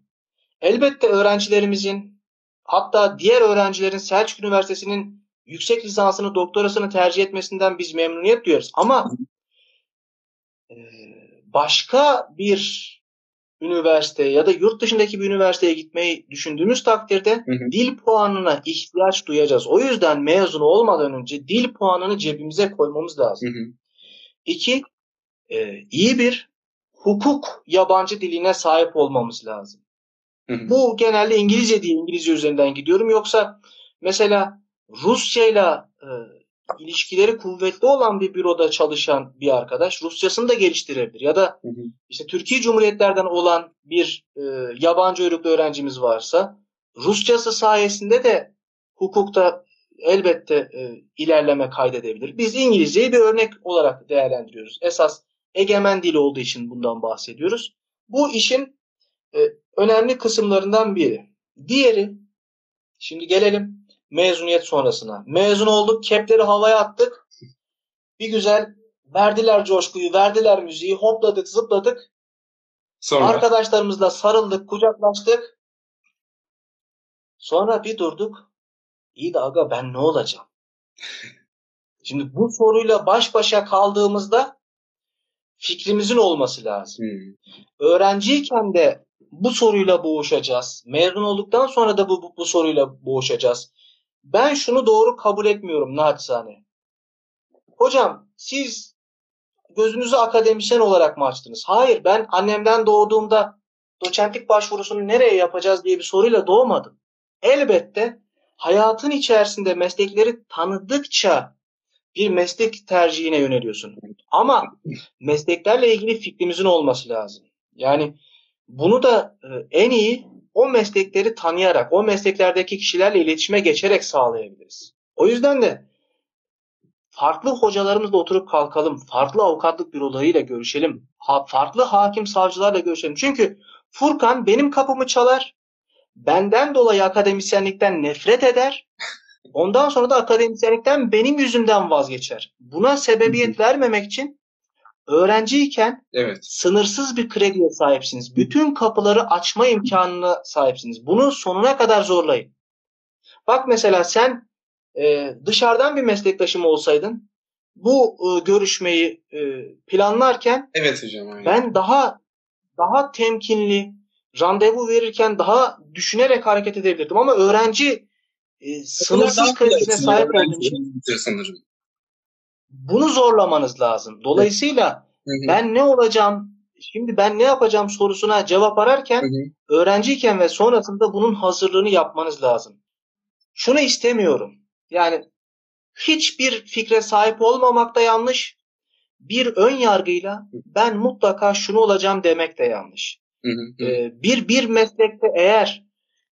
Elbette öğrencilerimizin hatta diğer öğrencilerin Selçuk Üniversitesi'nin yüksek lisansını, doktorasını tercih etmesinden biz memnuniyet duyuyoruz. Ama başka bir üniversiteye ya da yurt dışındaki bir üniversiteye gitmeyi düşündüğümüz takdirde Hı hı. dil puanına ihtiyaç duyacağız. O yüzden mezun olmadan önce dil puanını cebimize koymamız lazım. Hı hı. İki, e, iyi bir hukuk yabancı diline sahip olmamız lazım. Hı hı. Bu genelde İngilizce diye İngilizce üzerinden gidiyorum. Yoksa mesela Rusçayla e, ilişkileri kuvvetli olan bir büroda çalışan bir arkadaş Rusçasını da geliştirebilir. Ya da işte Türkiye Cumhuriyetlerden olan bir e, yabancı uyruklu öğrencimiz varsa Rusçası sayesinde de hukukta elbette e, ilerleme kaydedebilir. Biz İngilizceyi bir örnek olarak değerlendiriyoruz. Esas egemen dil olduğu için bundan bahsediyoruz. Bu işin e, önemli kısımlarından biri. Diğeri, şimdi gelelim mezuniyet sonrasına. Mezun olduk, kepleri havaya attık. Bir güzel verdiler coşkuyu, verdiler müziği, hopladık, zıpladık. Sonra Arkadaşlarımızla sarıldık, kucaklaştık. Sonra bir durduk. İyi de aga ben ne olacağım? Şimdi bu soruyla baş başa kaldığımızda fikrimizin olması lazım. Hı. Öğrenciyken de bu soruyla boğuşacağız. Mezun olduktan sonra da bu, bu, bu soruyla boğuşacağız. Ben şunu doğru kabul etmiyorum naçizane. Hocam siz gözünüzü akademisyen olarak mı açtınız? Hayır ben annemden doğduğumda doçentlik başvurusunu nereye yapacağız diye bir soruyla doğmadım. Elbette hayatın içerisinde meslekleri tanıdıkça bir meslek tercihine yöneliyorsun. Ama mesleklerle ilgili fikrimizin olması lazım. Yani bunu da e, en iyi o meslekleri tanıyarak, o mesleklerdeki kişilerle iletişime geçerek sağlayabiliriz. O yüzden de farklı hocalarımızla oturup kalkalım, farklı avukatlık bürolarıyla görüşelim, ha, farklı hakim savcılarla görüşelim. Çünkü Furkan benim kapımı çalar, benden dolayı akademisyenlikten nefret eder, ondan sonra da akademisyenlikten benim yüzümden vazgeçer. Buna sebebiyet vermemek için öğrenciyken Evet. sınırsız bir krediye sahipsiniz. Bütün kapıları açma imkanına sahipsiniz. Bunu sonuna kadar zorlayın. Bak mesela sen e, dışarıdan bir meslektaşım olsaydın bu e, görüşmeyi e, planlarken Evet hocam. Aynen. ben daha daha temkinli randevu verirken daha düşünerek hareket edebilirdim ama öğrenci e, sınırsız kredisine sahip olduğum için sanırım. bunu zorlamanız lazım. Dolayısıyla Hı ben ne olacağım, şimdi ben ne yapacağım sorusuna cevap ararken Hı hı. öğrenciyken ve sonrasında bunun hazırlığını yapmanız lazım. Şunu istemiyorum. Yani hiçbir fikre sahip olmamak da yanlış. Bir ön yargıyla ben mutlaka şunu olacağım demek de yanlış. Hı hı. Hı. Ee, bir bir meslekte eğer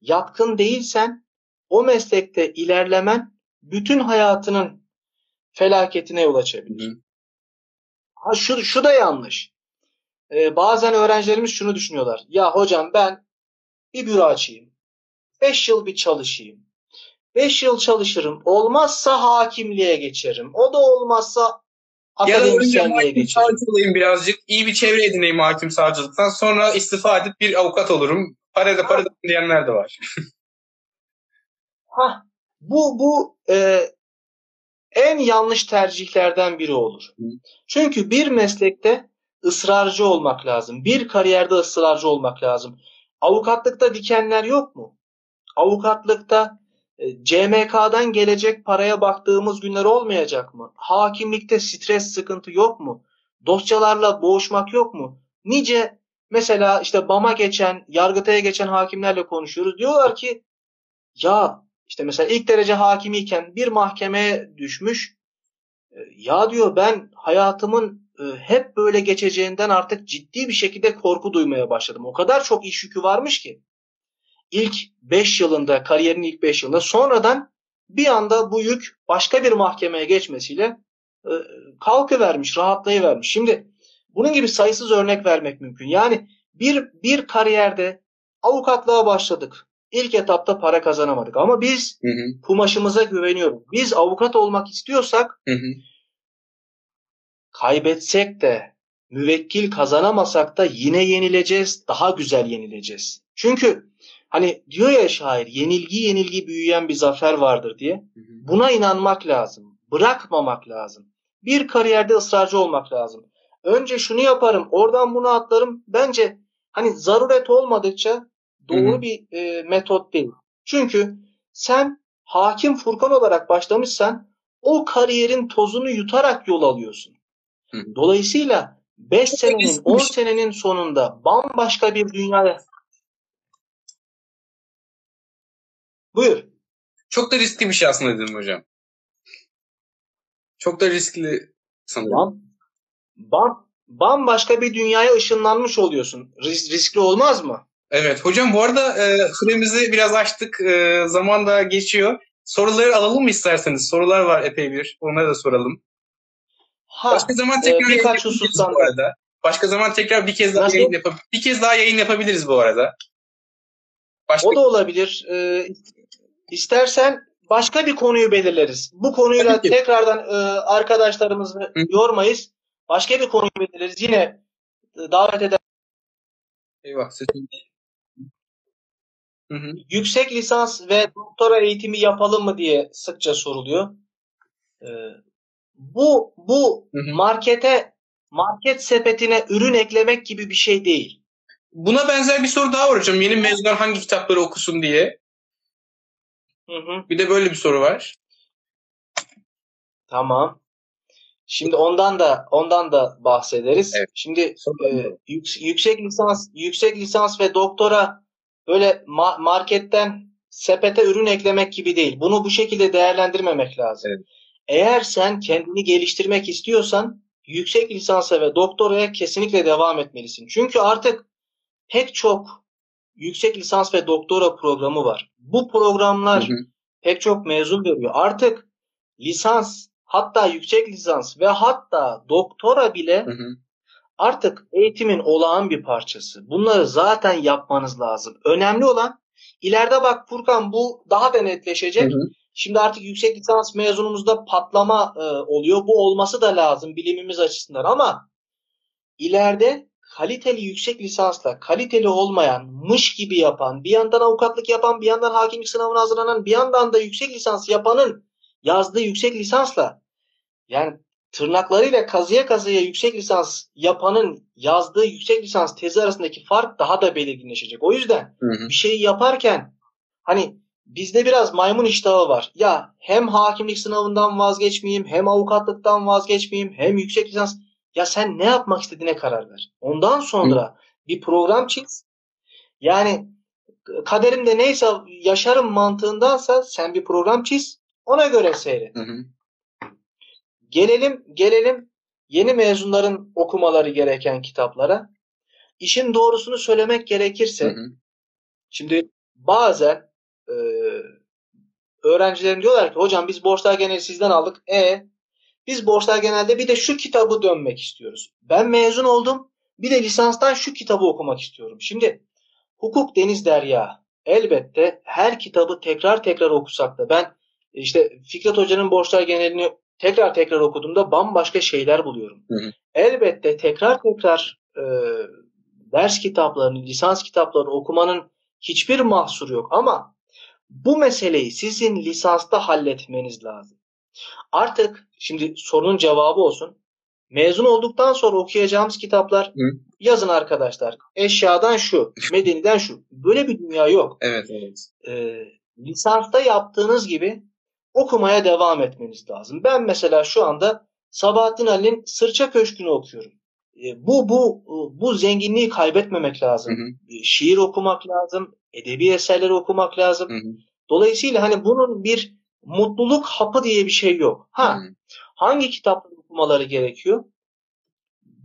yatkın değilsen o meslekte ilerlemen bütün hayatının felaketine yol açabilir. Ha şu, şu da yanlış. Ee, bazen öğrencilerimiz şunu düşünüyorlar. Ya hocam ben bir büro açayım. 5 yıl bir çalışayım. 5 yıl çalışırım. Olmazsa hakimliğe geçerim. O da olmazsa akademisyenliğe geçerim. Savcı olayım birazcık. iyi bir çevre edineyim hakim savcılıktan. Sonra istifa edip bir avukat olurum. Para da para da diyenler de var. ha, bu bu e, en yanlış tercihlerden biri olur. Çünkü bir meslekte ısrarcı olmak lazım. Bir kariyerde ısrarcı olmak lazım. Avukatlıkta dikenler yok mu? Avukatlıkta e, CMK'dan gelecek paraya baktığımız günler olmayacak mı? Hakimlikte stres sıkıntı yok mu? Dosyalarla boğuşmak yok mu? Nice mesela işte BAM'a geçen, Yargıtay'a geçen hakimlerle konuşuyoruz. Diyorlar ki ya işte mesela ilk derece hakimiyken bir mahkemeye düşmüş. E, ya diyor ben hayatımın e, hep böyle geçeceğinden artık ciddi bir şekilde korku duymaya başladım. O kadar çok iş yükü varmış ki ilk 5 yılında, kariyerin ilk 5 yılında sonradan bir anda bu yük başka bir mahkemeye geçmesiyle e, kalkıvermiş, rahatlayıvermiş. Şimdi bunun gibi sayısız örnek vermek mümkün. Yani bir, bir kariyerde avukatlığa başladık. İlk etapta para kazanamadık ama biz hı hı. kumaşımıza güveniyoruz. Biz avukat olmak istiyorsak hı hı. kaybetsek de müvekkil kazanamasak da yine yenileceğiz, daha güzel yenileceğiz. Çünkü Hani diyor ya şair yenilgi yenilgi büyüyen bir zafer vardır diye. Buna inanmak lazım. Bırakmamak lazım. Bir kariyerde ısrarcı olmak lazım. Önce şunu yaparım, oradan bunu atlarım. Bence hani zaruret olmadıkça doğru Hı-hı. bir e, metot değil. Çünkü sen hakim Furkan olarak başlamışsan o kariyerin tozunu yutarak yol alıyorsun. Hı-hı. Dolayısıyla 5 senenin 10 senenin sonunda bambaşka bir dünyaya Buyur. Çok da riskli bir şey aslında dedim hocam. Çok da riskli sanırım. Bam, bambaşka bir dünyaya ışınlanmış oluyorsun. Ris, riskli olmaz mı? Evet. Hocam bu arada e, süremizi biraz açtık. E, zaman da geçiyor. Soruları alalım mı isterseniz? Sorular var epey bir. Onları da soralım. Ha, Başka zaman e, tekrar e, birkaç husustan bu arada. Başka zaman tekrar bir kez daha Nasıl? yayın yapabiliriz. Bir kez daha yayın yapabiliriz bu arada. Başka... O da olabilir. Ee, İstersen başka bir konuyu belirleriz. Bu konuyla tekrardan e, arkadaşlarımızı Hı. yormayız. Başka bir konuyu belirleriz. Yine e, davet eder. Eyvah sesim. Hı hı. Yüksek lisans ve doktora eğitimi yapalım mı diye sıkça soruluyor. Ee, bu bu hı hı. markete market sepetine ürün eklemek gibi bir şey değil. Buna benzer bir soru daha var hocam. Yeni mezunlar hangi kitapları okusun diye. Hı hı. Bir de böyle bir soru var. Tamam. Şimdi ondan da ondan da bahsederiz. Evet. Şimdi e, yük, yüksek lisans yüksek lisans ve doktora böyle ma- marketten sepete ürün eklemek gibi değil. Bunu bu şekilde değerlendirmemek lazım. Evet. Eğer sen kendini geliştirmek istiyorsan yüksek lisansa ve doktoraya kesinlikle devam etmelisin. Çünkü artık pek çok yüksek lisans ve doktora programı var. Bu programlar hı hı. pek çok mezun veriyor. Artık lisans hatta yüksek lisans ve hatta doktora bile hı hı. Artık eğitimin olağan bir parçası. Bunları zaten yapmanız lazım. Önemli olan ileride bak Furkan bu daha da netleşecek. Hı hı. Şimdi artık yüksek lisans mezunumuzda patlama e, oluyor. Bu olması da lazım bilimimiz açısından ama ileride kaliteli yüksek lisansla kaliteli olmayan, mış gibi yapan, bir yandan avukatlık yapan, bir yandan hakimlik sınavına hazırlanan, bir yandan da yüksek lisans yapanın yazdığı yüksek lisansla yani tırnaklarıyla kazıya kazıya yüksek lisans yapanın yazdığı yüksek lisans tezi arasındaki fark daha da belirginleşecek. O yüzden hı hı. bir şeyi yaparken hani bizde biraz maymun iştahı var. Ya hem hakimlik sınavından vazgeçmeyeyim, hem avukatlıktan vazgeçmeyeyim, hem yüksek lisans ya sen ne yapmak istediğine karar ver. Ondan sonra Hı. bir program çiz. Yani kaderimde neyse yaşarım mantığındansa sen bir program çiz. Ona göre seyret. Hı hı. Gelelim gelelim yeni mezunların okumaları gereken kitaplara. İşin doğrusunu söylemek gerekirse hı hı. şimdi bazen e, öğrencilerim diyorlar ki hocam biz borçlar geneli sizden aldık. E biz borçlar genelde bir de şu kitabı dönmek istiyoruz. Ben mezun oldum. Bir de lisanstan şu kitabı okumak istiyorum. Şimdi hukuk deniz derya. Elbette her kitabı tekrar tekrar okusak da ben işte Fikret Hoca'nın borçlar genelini tekrar tekrar okuduğumda bambaşka şeyler buluyorum. Hı hı. Elbette tekrar tekrar e, ders kitaplarını, lisans kitaplarını okumanın hiçbir mahsuru yok ama bu meseleyi sizin lisansta halletmeniz lazım. Artık şimdi sorunun cevabı olsun. Mezun olduktan sonra okuyacağımız kitaplar Hı. yazın arkadaşlar. Eşyadan şu, medeniden şu. Böyle bir dünya yok. Evet, evet. Ee, lisansta yaptığınız gibi okumaya devam etmeniz lazım. Ben mesela şu anda Sabahattin Ali'nin Sırça Köşkü'nü okuyorum. Ee, bu bu bu zenginliği kaybetmemek lazım. Hı hı. Ee, Şiir okumak lazım, edebi eserleri okumak lazım. Hı hı. Dolayısıyla hani bunun bir mutluluk hapı diye bir şey yok. Ha, Hı hı. hangi kitapları okumaları gerekiyor?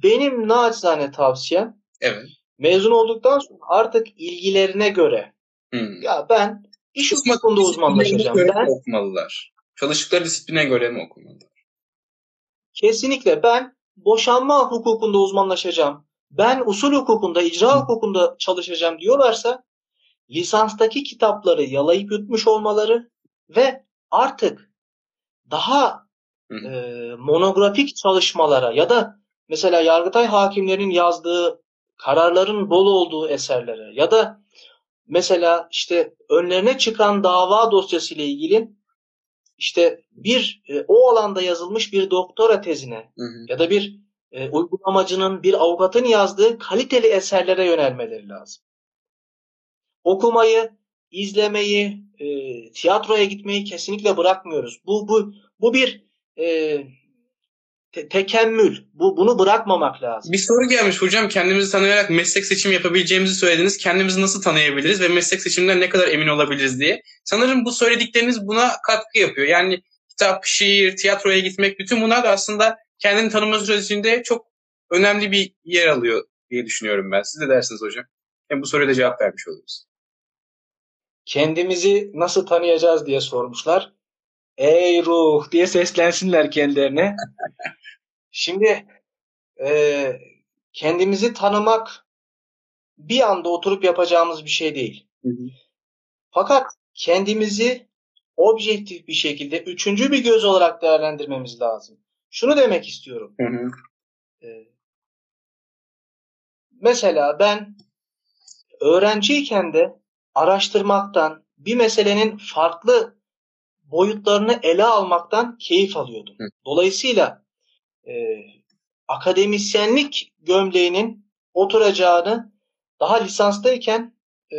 Benim naçizane tavsiyem Evet. mezun olduktan sonra artık ilgilerine göre Hı. ya ben iş hukukunda disiplinlerine uzmanlaşacağım. Ben okumalılar? Çalıştıkları disipline göre mi okumalılar? kesinlikle ben boşanma hukukunda uzmanlaşacağım. Ben usul hukukunda, icra Hı. hukukunda çalışacağım diyorlarsa lisanstaki kitapları yalayıp yutmuş olmaları ve artık daha hı. e, monografik çalışmalara ya da mesela Yargıtay hakimlerinin yazdığı kararların bol olduğu eserlere ya da mesela işte önlerine çıkan dava dosyası ile ilgili işte bir e, o alanda yazılmış bir doktora tezine Hı hı. ya da bir e, uygulamacının, bir avukatın yazdığı kaliteli eserlere yönelmeleri lazım. Okumayı, izlemeyi, e, tiyatroya gitmeyi kesinlikle bırakmıyoruz. Bu bu bu bir e, te- tekemmül. Bu bunu bırakmamak lazım. Bir soru gelmiş hocam. Kendimizi tanıyarak meslek seçimi yapabileceğimizi söylediniz. Kendimizi nasıl tanıyabiliriz ve meslek seçiminden ne kadar emin olabiliriz diye. Sanırım bu söyledikleriniz buna katkı yapıyor. Yani kitap, şiir, tiyatroya gitmek bütün bunlar da aslında kendini tanıma sürecinde çok önemli bir yer alıyor diye düşünüyorum ben. Siz de dersiniz hocam. Hem bu soruya da cevap vermiş oluruz. Kendimizi nasıl tanıyacağız diye sormuşlar. Ey ruh diye seslensinler kendilerine. Şimdi e, kendimizi tanımak bir anda oturup yapacağımız bir şey değil. Hı hı. Fakat kendimizi objektif bir şekilde üçüncü bir göz olarak değerlendirmemiz lazım. Şunu demek istiyorum. Hı hı. Ee, mesela ben öğrenciyken de araştırmaktan, bir meselenin farklı boyutlarını ele almaktan keyif alıyordum. Hı. Dolayısıyla e, akademisyenlik gömleğinin oturacağını daha lisanstayken e,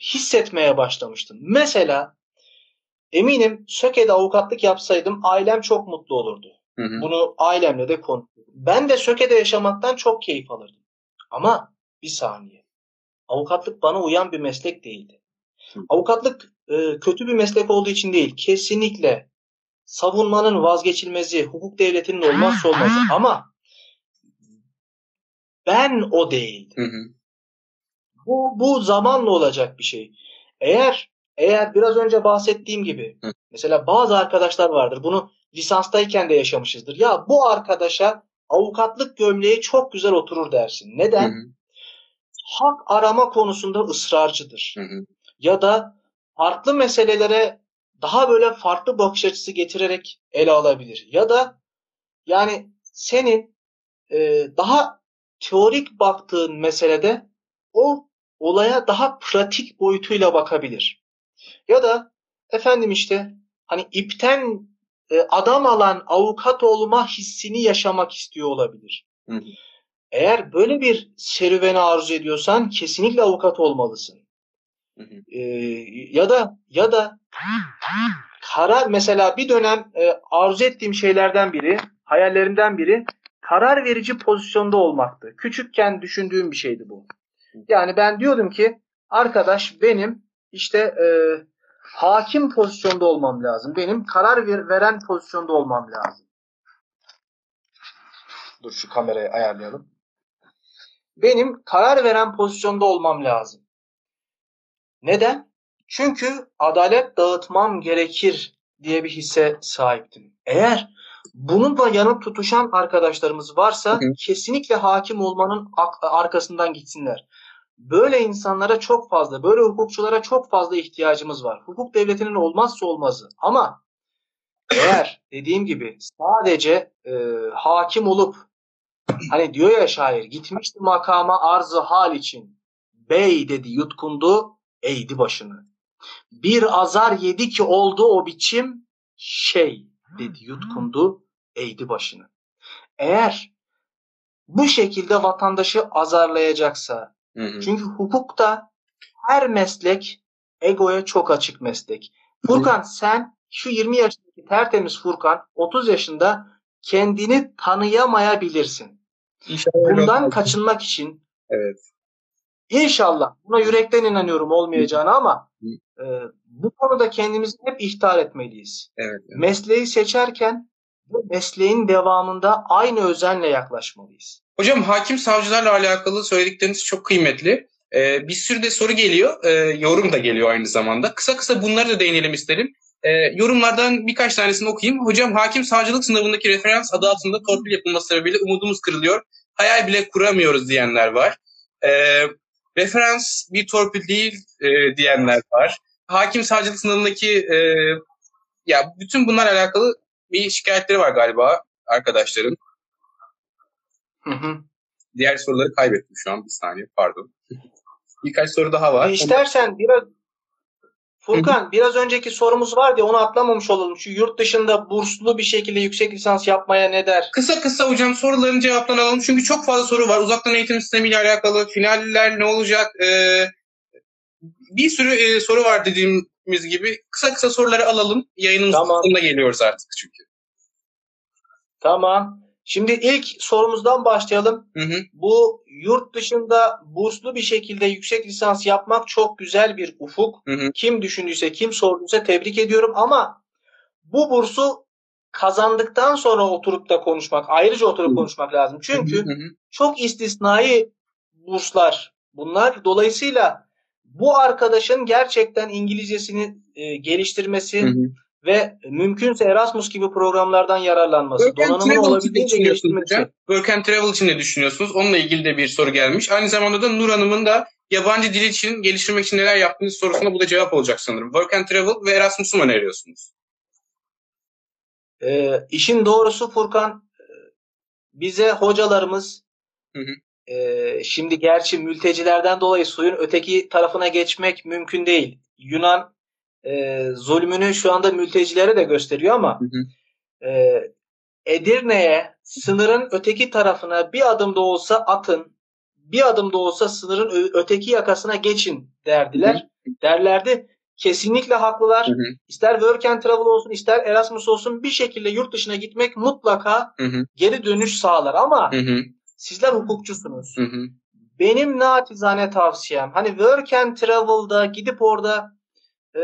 hissetmeye başlamıştım. Mesela eminim Söke'de avukatlık yapsaydım ailem çok mutlu olurdu. Hı hı. Bunu ailemle de konuştum. Ben de Söke'de yaşamaktan çok keyif alırdım. Ama bir saniye. Avukatlık bana uyan bir meslek değildi. Hı. Avukatlık e, kötü bir meslek olduğu için değil. Kesinlikle savunmanın vazgeçilmezi, hukuk devletinin olmazsa olmazı. Ama ben o değildim. Hı hı. Bu, bu zamanla olacak bir şey. Eğer eğer biraz önce bahsettiğim gibi Hı. mesela bazı arkadaşlar vardır. Bunu lisanstayken de yaşamışızdır. Ya bu arkadaşa avukatlık gömleği çok güzel oturur dersin. Hı Neden? hı. Hak arama konusunda ısrarcıdır. Hı hı. Ya da farklı meselelere daha böyle farklı bakış açısı getirerek ele alabilir. Ya da yani senin e, daha teorik baktığın meselede o olaya daha pratik boyutuyla bakabilir. Ya da efendim işte hani ipten e, adam alan avukat olma hissini yaşamak istiyor olabilir. Hı. Eğer böyle bir serüveni arzu ediyorsan kesinlikle avukat olmalısın. Hı hı. Ee, ya da ya da karar mesela bir dönem e, arzu ettiğim şeylerden biri, hayallerimden biri karar verici pozisyonda olmaktı. Küçükken düşündüğüm bir şeydi bu. Yani ben diyordum ki arkadaş benim işte e, hakim pozisyonda olmam lazım. Benim karar ver- veren pozisyonda olmam lazım. Dur şu kamerayı ayarlayalım. Benim karar veren pozisyonda olmam lazım. Neden? Çünkü adalet dağıtmam gerekir diye bir hisse sahiptim. Eğer bununla yanıp tutuşan arkadaşlarımız varsa Hı hı. kesinlikle hakim olmanın arkasından gitsinler. Böyle insanlara çok fazla, böyle hukukçulara çok fazla ihtiyacımız var. Hukuk devletinin olmazsa olmazı. Ama eğer dediğim gibi sadece e, hakim olup hani diyor ya şair gitmişti makama arzı hal için bey dedi yutkundu eğdi başını. Bir azar yedi ki oldu o biçim şey dedi yutkundu eğdi başını. Eğer bu şekilde vatandaşı azarlayacaksa Hı hı. çünkü hukukta her meslek egoya çok açık meslek. Furkan sen şu 20 yaşındaki tertemiz Furkan 30 yaşında kendini tanıyamayabilirsin. İnşallah Bundan kaçınmak için Evet. İnşallah buna yürekten inanıyorum olmayacağını ama e, bu konuda kendimizi hep ihtar etmeliyiz. Evet. evet. Mesleği seçerken bu mesleğin devamında aynı özenle yaklaşmalıyız. Hocam hakim savcılarla alakalı söyledikleriniz çok kıymetli. Ee, bir sürü de soru geliyor. Ee, yorum da geliyor aynı zamanda. Kısa kısa bunları da değinelim isterim. Ee, yorumlardan birkaç tanesini okuyayım. Hocam hakim savcılık sınavındaki referans adı altında torpil yapılması sebebiyle umudumuz kırılıyor. Hayal bile kuramıyoruz diyenler var. Ee, referans bir torpil değil e, diyenler var. Hakim savcılık sınavındaki e, ya bütün bunlarla alakalı bir şikayetleri var galiba arkadaşların. Hı hı. Diğer soruları kaybettim şu an. Bir saniye pardon. Birkaç soru daha var. E, İstersen biraz Furkan biraz önceki sorumuz vardı ya onu atlamamış olalım. Şu yurt dışında burslu bir şekilde yüksek lisans yapmaya ne der? Kısa kısa hocam soruların cevaplarını alalım. Çünkü çok fazla soru var. Uzaktan eğitim sistemiyle alakalı. Finaller ne olacak? Ee, bir sürü e, soru var dediğimiz gibi. Kısa kısa soruları alalım. Yayınımızın Tamam. sonuna geliyoruz artık çünkü. Tamam. Şimdi ilk sorumuzdan başlayalım. Hı hı. Bu yurt dışında burslu bir şekilde yüksek lisans yapmak çok güzel bir ufuk. Hı hı. Kim düşündüyse, kim sorduysa tebrik ediyorum ama bu bursu kazandıktan sonra oturup da konuşmak, ayrıca oturup Hı. konuşmak lazım. Çünkü Hı hı. çok istisnai burslar bunlar. Dolayısıyla bu arkadaşın gerçekten İngilizcesini e, geliştirmesi Hı hı. Ve mümkünse Erasmus gibi programlardan yararlanması, Work and donanımını travel için ne olabildiğince düşünüyorsunuz geliştirmesi. hocam? Work and travel için ne düşünüyorsunuz? Onunla ilgili de bir soru gelmiş. Aynı zamanda da Nur Hanım'ın da yabancı dil için geliştirmek için neler yaptığınız sorusuna bu da cevap olacak sanırım. Work and travel ve Erasmus'u mu öneriyorsunuz? Ee, işin doğrusu Furkan e, bize hocalarımız Hı hı. e, şimdi gerçi mültecilerden dolayı suyun öteki tarafına geçmek mümkün değil. Yunan e, zulmünü şu anda mültecilere de gösteriyor ama Hı hı. e, Edirne'ye sınırın öteki tarafına bir adım da olsa atın, bir adım da olsa sınırın öteki yakasına geçin derdiler. Derlerdi. Kesinlikle haklılar. Hı hı. İster work and travel olsun, ister Erasmus olsun bir şekilde yurt dışına gitmek mutlaka Hı hı. geri dönüş sağlar. Ama Hı hı. sizler hukukçusunuz. Hı hı. Benim naçizane tavsiyem hani work and travel'da gidip orada e,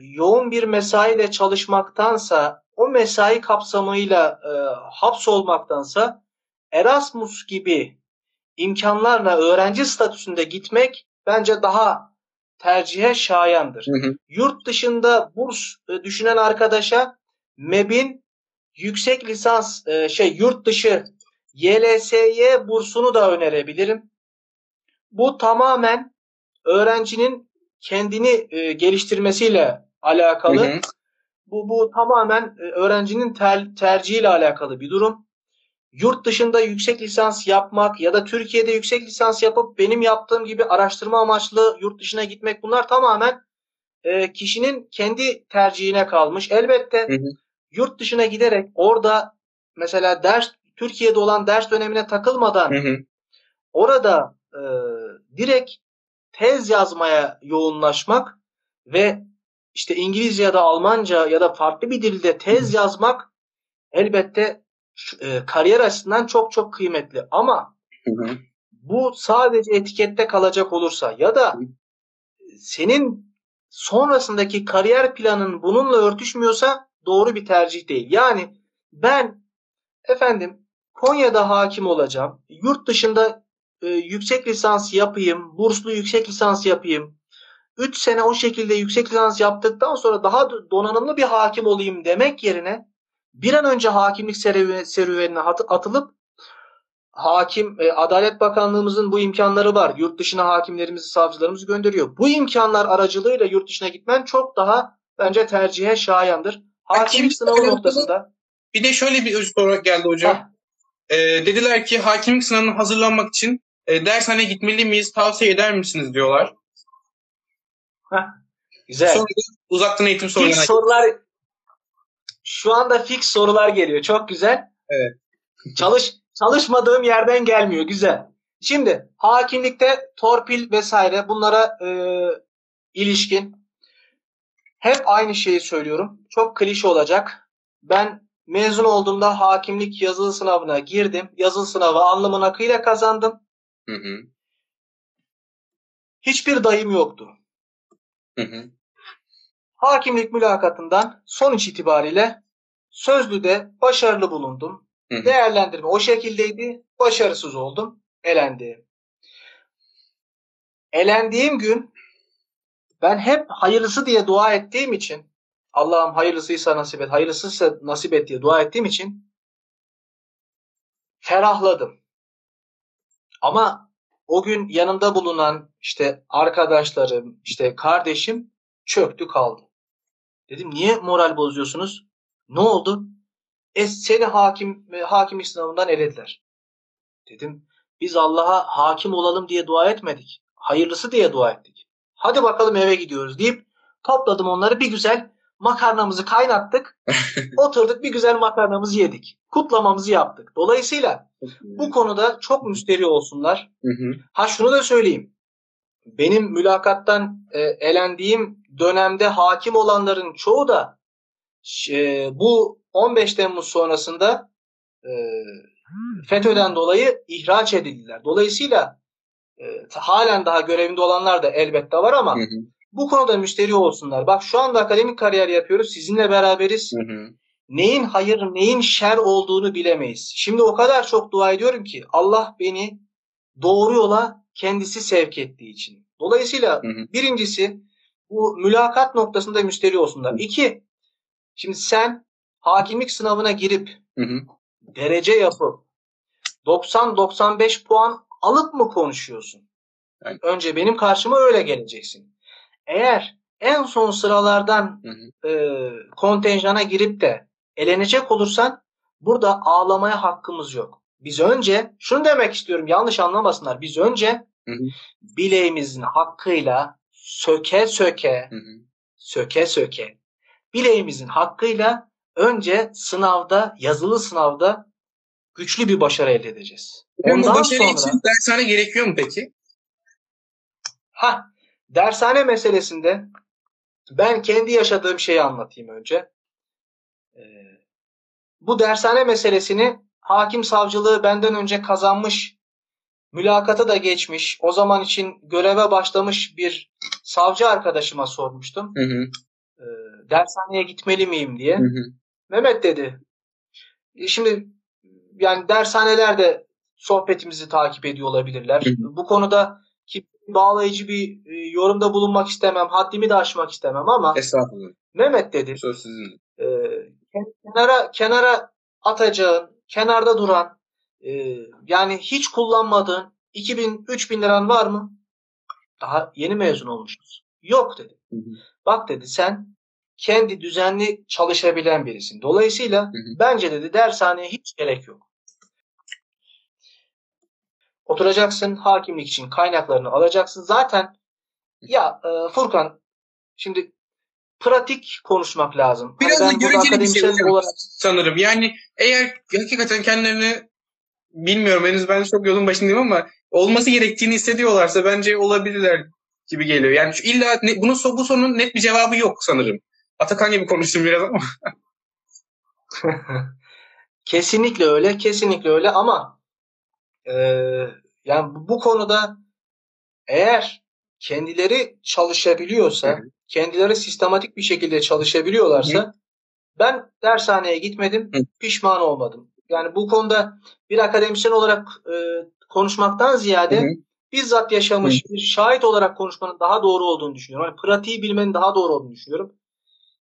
yoğun bir mesaiyle çalışmaktansa o mesai kapsamıyla e, hapsolmaktansa Erasmus gibi imkanlarla öğrenci statüsünde gitmek bence daha tercihe şayandır. Hı hı. Yurt dışında burs e, düşünen arkadaşa MEB'in yüksek lisans e, şey yurt dışı YLSY bursunu da önerebilirim. Bu tamamen öğrencinin kendini e, geliştirmesiyle alakalı. Hı hı. Bu bu tamamen e, öğrencinin ter- tercihiyle alakalı bir durum. Yurt dışında yüksek lisans yapmak ya da Türkiye'de yüksek lisans yapıp benim yaptığım gibi araştırma amaçlı yurt dışına gitmek bunlar tamamen e, kişinin kendi tercihine kalmış. Elbette Hı hı. yurt dışına giderek orada mesela ders Türkiye'de olan ders dönemine takılmadan Hı hı. orada e, direkt tez yazmaya yoğunlaşmak ve işte İngilizce ya da Almanca ya da farklı bir dilde tez yazmak elbette e, kariyer açısından çok çok kıymetli. Ama Hı hı. bu sadece etikette kalacak olursa ya da senin sonrasındaki kariyer planın bununla örtüşmüyorsa doğru bir tercih değil. Yani ben efendim Konya'da hakim olacağım. Yurt dışında e, yüksek lisans yapayım, burslu yüksek lisans yapayım. 3 sene o şekilde yüksek lisans yaptıktan sonra daha do- donanımlı bir hakim olayım demek yerine bir an önce hakimlik serüve- serüvenine at- atılıp hakim e, Adalet Bakanlığımızın bu imkanları var. Yurt dışına hakimlerimizi, savcılarımızı gönderiyor. Bu imkanlar aracılığıyla yurt dışına gitmen çok daha bence tercihe şayandır. Hakimlik sınavı noktasında. Bir de şöyle bir öz olarak geldi hocam. E, dediler ki hakimlik sınavına hazırlanmak için e, dershaneye gitmeli miyiz, tavsiye eder misiniz diyorlar. Heh. Güzel. Sonra uzaktan eğitim soruları. Fix sorular şu anda fix sorular geliyor. Çok güzel. Evet. Çalış çalışmadığım yerden gelmiyor. Güzel. Şimdi hakimlikte torpil vesaire bunlara e, ilişkin hep aynı şeyi söylüyorum. Çok klişe olacak. Ben mezun olduğumda hakimlik yazılı sınavına girdim. Yazılı sınavı alnımın akıyla kazandım. Hı hı. Hiçbir dayım yoktu. Hı hı. Hakimlik mülakatından sonuç itibariyle sözlüde başarılı bulundum. Hı hı. Değerlendirme o şekildeydi. Başarısız oldum. Elendim. Elendiğim gün ben hep hayırlısı diye dua ettiğim için Allah'ım hayırlısıysa nasip et, hayırlısıysa nasip et diye dua ettiğim için ferahladım. Ama o gün yanımda bulunan işte arkadaşlarım, işte kardeşim çöktü kaldı. Dedim niye moral bozuyorsunuz? Ne oldu? E seni hakim hakimlik sınavından elediler. Dedim biz Allah'a hakim olalım diye dua etmedik. Hayırlısı diye dua ettik. Hadi bakalım eve gidiyoruz deyip topladım onları bir güzel makarnamızı kaynattık. oturduk bir güzel makarnamızı yedik. Kutlamamızı yaptık. Dolayısıyla bu konuda çok müsteri olsunlar. Ha şunu da söyleyeyim. Benim mülakattan e, elendiğim dönemde hakim olanların çoğu da e, bu 15 Temmuz sonrasında e, FETÖ'den dolayı ihraç edildiler. Dolayısıyla e, halen daha görevinde olanlar da elbette var ama Hı hı. Bu konuda müşteri olsunlar. Bak şu anda akademik kariyer yapıyoruz. Sizinle beraberiz. Hı hı. Neyin hayır, neyin şer olduğunu bilemeyiz. Şimdi o kadar çok dua ediyorum ki Allah beni doğru yola kendisi sevk ettiği için. Dolayısıyla Hı hı. birincisi bu mülakat noktasında müşteri olsunlar. İki, şimdi sen hakimlik sınavına girip Hı hı. derece yapıp 90-95 puan alıp mı konuşuyorsun? Evet. Önce benim karşıma öyle geleceksin. Eğer en son sıralardan Hı hı. e, kontenjana girip de elenecek olursan burada ağlamaya hakkımız yok. Biz önce şunu demek istiyorum yanlış anlamasınlar. Biz önce Hı hı. bileğimizin hakkıyla söke söke Hı hı. söke söke bileğimizin hakkıyla önce sınavda yazılı sınavda güçlü bir başarı elde edeceğiz. Hocam bu Ondan başarı sonra için dershane gerekiyor mu peki? ha dershane meselesinde ben kendi yaşadığım şeyi anlatayım önce. Ee, bu dershane meselesini hakim savcılığı benden önce kazanmış, mülakata da geçmiş, o zaman için göreve başlamış bir savcı arkadaşıma sormuştum. Hı hı. Ee, dershaneye gitmeli miyim diye. Hı hı. Mehmet dedi. "E, Şimdi yani dershaneler de sohbetimizi takip ediyor olabilirler. Hı hı. Bu konuda bağlayıcı bir e, yorumda bulunmak istemem, haddimi de aşmak istemem ama Estağfurullah. Mehmet dedi. Söz sizin. e, kenara kenara atacağın, kenarda duran, e, yani hiç kullanmadığın 2000 3000 liran var mı? Daha yeni mezun olmuşuz. Yok dedi. Hı hı. Bak dedi sen kendi düzenli çalışabilen birisin. Dolayısıyla Hı hı. bence dedi dershaneye hiç gerek yok. Oturacaksın hakimlik için kaynaklarını alacaksın. Zaten ya e, Furkan şimdi pratik konuşmak lazım. Hani Biraz da ben burada göreceli bir şey olarak sanırım. Yani eğer hakikaten kendilerini bilmiyorum henüz ben çok yolun başındayım ama olması gerektiğini hissediyorlarsa bence olabilirler gibi geliyor. Yani şu illa ne, bunun bu sorunun net bir cevabı yok sanırım. Atakan gibi konuştum biraz ama. kesinlikle öyle, kesinlikle öyle ama e, yani bu- konuda eğer kendileri çalışabiliyorsa, Hı hı. kendileri sistematik bir şekilde çalışabiliyorlarsa ben dershaneye gitmedim, Hı. pişman olmadım. Yani bu konuda bir akademisyen olarak e, konuşmaktan ziyade Hı hı. bizzat yaşamış bir şahit olarak konuşmanın daha doğru olduğunu düşünüyorum. Yani pratiği bilmenin daha doğru olduğunu düşünüyorum.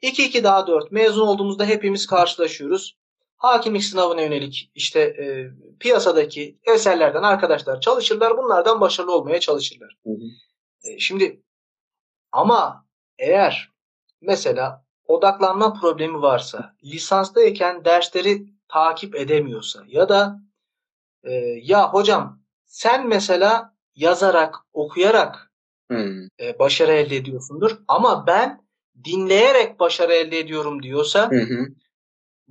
2-2 daha 4 mezun olduğumuzda hepimiz karşılaşıyoruz. Hakimlik sınavına yönelik işte e, piyasadaki eserlerden arkadaşlar çalışırlar. Bunlardan başarılı olmaya çalışırlar. Hı hı. E, şimdi ama eğer mesela odaklanma problemi varsa, lisanstayken dersleri takip edemiyorsa ya da e, ya hocam sen mesela yazarak, okuyarak Hmm. e, başarı elde ediyorsundur ama ben dinleyerek başarı elde ediyorum diyorsa Hı hı.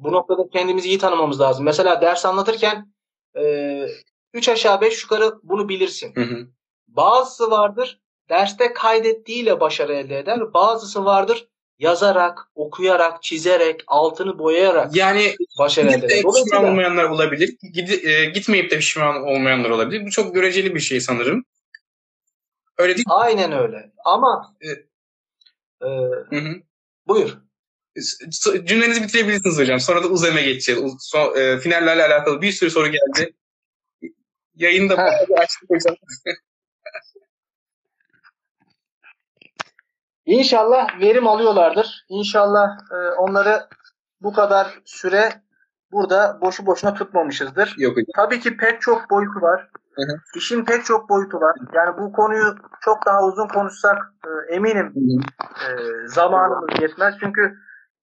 Bu noktada kendimizi iyi tanımamız lazım. Mesela ders anlatırken e, 3 aşağı 5 yukarı bunu bilirsin. Hı hı. Bazısı vardır derste kaydettiğiyle başarı elde eder. Bazısı vardır yazarak, okuyarak, çizerek, altını boyayarak Yani başarı elde eder. Dolayısıyla olmayanlar olabilir. Gidi, e, gitmeyip de pişman olmayanlar olabilir. Bu çok göreceli bir şey sanırım. Öyle değil aynen öyle. Ama E, e? Hı hı. buyur. Cümlenizi bitirebilirsiniz hocam. Sonra da uzama geçeceğiz. Uz- son- e, finallerle alakalı bir sürü soru geldi. Yayında bayağı açtık hocam. İnşallah verim alıyorlardır. İnşallah e, onları bu kadar süre burada boşu boşuna tutmamışızdır. Yok hocam. Tabii ki pek çok boyutu var. Hı hı. İşin pek çok boyutu var. Yani bu konuyu çok daha uzun konuşsak e, eminim Hı hı. e, zamanımız yetmez. Çünkü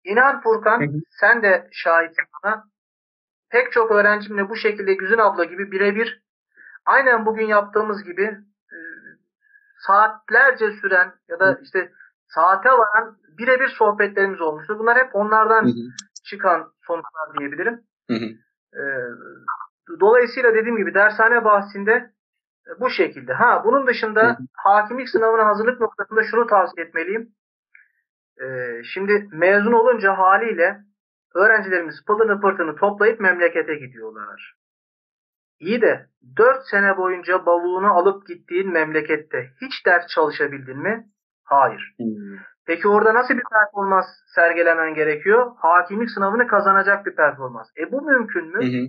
inan Furkan Hı hı. sen de şahitsin buna. Pek çok öğrencimle bu şekilde Güzin abla gibi birebir aynen bugün yaptığımız gibi e, saatlerce süren ya da işte saate varan birebir sohbetlerimiz olmuştur. Bunlar hep onlardan Hı hı. çıkan sonuçlar diyebilirim. Hı hı. E, dolayısıyla dediğim gibi dershane bahsinde e, bu şekilde. Ha bunun dışında Hı hı. hakimlik sınavına hazırlık noktasında şunu tavsiye etmeliyim. E, şimdi mezun olunca haliyle öğrencilerimiz pılını pırtını toplayıp memlekete gidiyorlar. İyi de 4 sene boyunca bavulunu alıp gittiğin memlekette hiç ders çalışabildin mi? Hayır. Hı. Peki orada nasıl bir performans sergilemen gerekiyor? Hakimlik sınavını kazanacak bir performans. E bu mümkün mü? Hı hı.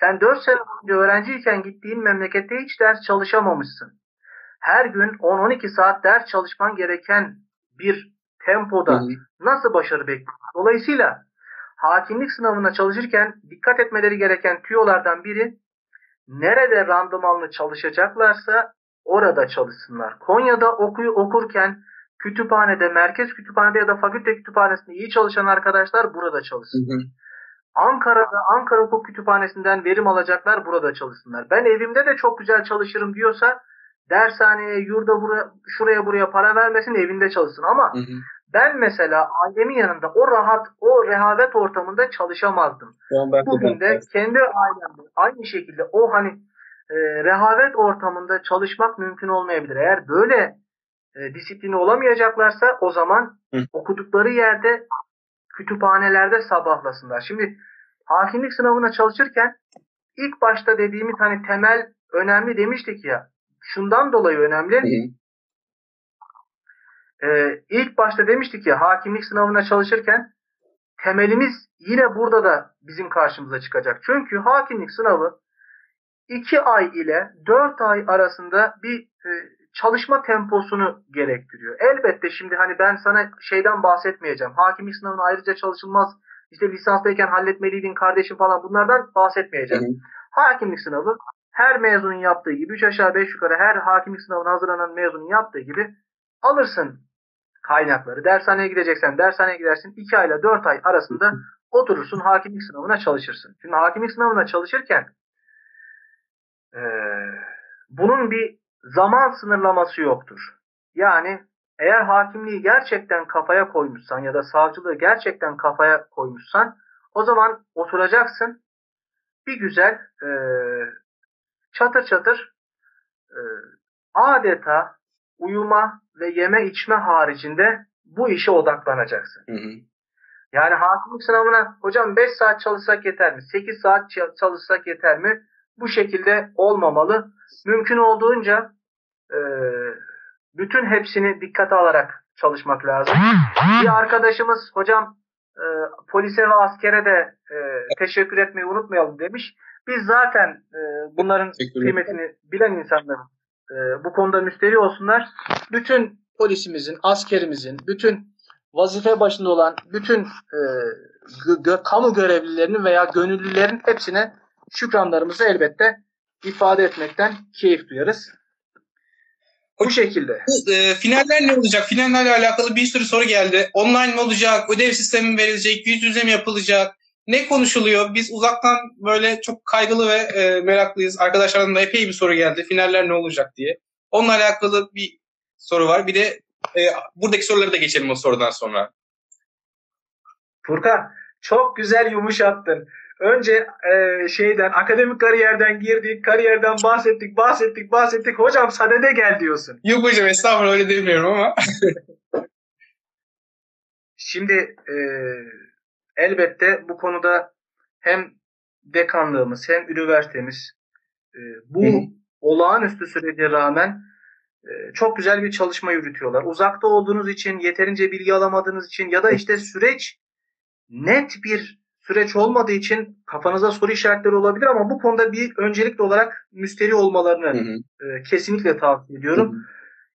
Sen 4 sene boyunca öğrenciyken gittiğin memlekette hiç ders çalışamamışsın. Her gün 10-12 saat ders çalışman gereken bir tempoda Hı hı. nasıl başarı bekliyorsun? Dolayısıyla hakimlik sınavına çalışırken dikkat etmeleri gereken tüyolardan biri nerede randımanlı çalışacaklarsa orada çalışsınlar. Konya'da okuyu okurken kütüphanede, merkez kütüphanede ya da fakülte kütüphanesinde iyi çalışan arkadaşlar burada çalışsın. Hı hı. Ankara'da Ankara Hukuk Kütüphanesi'nden verim alacaklar burada çalışsınlar. Ben evimde de çok güzel çalışırım diyorsa dershaneye, yurda buraya, şuraya buraya para vermesin evinde çalışsın. Ama Hı hı. Ben mesela ailemin yanında o rahat, o rehavet ortamında çalışamazdım. Bugün de kendi ailemde aynı şekilde o hani e, rehavet ortamında çalışmak mümkün olmayabilir. Eğer böyle e, disiplini olamayacaklarsa o zaman Hı. okudukları yerde kütüphanelerde sabahlasınlar. Şimdi hakimlik sınavına çalışırken ilk başta dediğimiz hani temel önemli demiştik ya. Şundan dolayı önemli. Hı Ee, ilk başta demiştik ya hakimlik sınavına çalışırken temelimiz yine burada da bizim karşımıza çıkacak. Çünkü hakimlik sınavı 2 ay ile 4 ay arasında bir e, çalışma temposunu gerektiriyor. Elbette şimdi hani ben sana şeyden bahsetmeyeceğim. Hakimlik sınavına ayrıca çalışılmaz. İşte lisanstayken halletmeliydin kardeşim falan bunlardan bahsetmeyeceğim. Hı hı. Hakimlik sınavı her mezunun yaptığı gibi 3 aşağı 5 yukarı her hakimlik sınavına hazırlanan mezunun yaptığı gibi alırsın kaynakları. Dershaneye gideceksen dershaneye gidersin. 2 ayla 4 ay arasında oturursun hakimlik sınavına çalışırsın. Şimdi hakimlik sınavına çalışırken eee, bunun bir zaman sınırlaması yoktur. Yani eğer hakimliği gerçekten kafaya koymuşsan ya da savcılığı gerçekten kafaya koymuşsan o zaman oturacaksın bir güzel eee, çatır çatır eee, adeta uyuma ve yeme içme haricinde bu işe odaklanacaksın. Hı hı. Yani hakimlik sınavına hocam 5 saat çalışsak yeter mi? 8 saat çalışsak yeter mi? Bu şekilde olmamalı. Mümkün olduğunca e, bütün hepsini dikkate alarak çalışmak lazım. Bir arkadaşımız hocam e, polise ve askere de e, teşekkür etmeyi unutmayalım demiş. Biz zaten e, bunların kıymetini bilen insanlarız. E, bu konuda müsteri olsunlar. Bütün polisimizin, askerimizin, bütün vazife başında olan bütün e, gö- gö- kamu görevlilerinin veya gönüllülerin hepsine şükranlarımızı elbette ifade etmekten keyif duyarız. Bu şekilde. E, finaller ne olacak? Finallerle alakalı bir sürü soru geldi. Online mi olacak? Ödev sistemi mi verilecek? Yüz yüze mi yapılacak? Ne konuşuluyor? Biz uzaktan böyle çok kaygılı ve e, meraklıyız. Arkadaşlardan da epey bir soru geldi. Finaller ne olacak diye. Onunla alakalı bir soru var. Bir de e, buradaki soruları da geçelim o sorudan sonra. Furkan çok güzel yumuşattın. Önce e, şeyden akademik kariyerden girdik, kariyerden bahsettik, bahsettik, bahsettik. Hocam sadede gel diyorsun. Yok hocam estağfurullah öyle demiyorum ama. Şimdi e, elbette bu konuda hem dekanlığımız hem üniversitemiz e, bu Hı hı. olağanüstü sürece rağmen e, çok güzel bir çalışma yürütüyorlar. Uzakta olduğunuz için, yeterince bilgi alamadığınız için ya da işte süreç net bir süreç olmadığı için kafanıza soru işaretleri olabilir ama bu konuda bir öncelikli olarak müsteri olmalarını Hı hı. e, kesinlikle tavsiye ediyorum.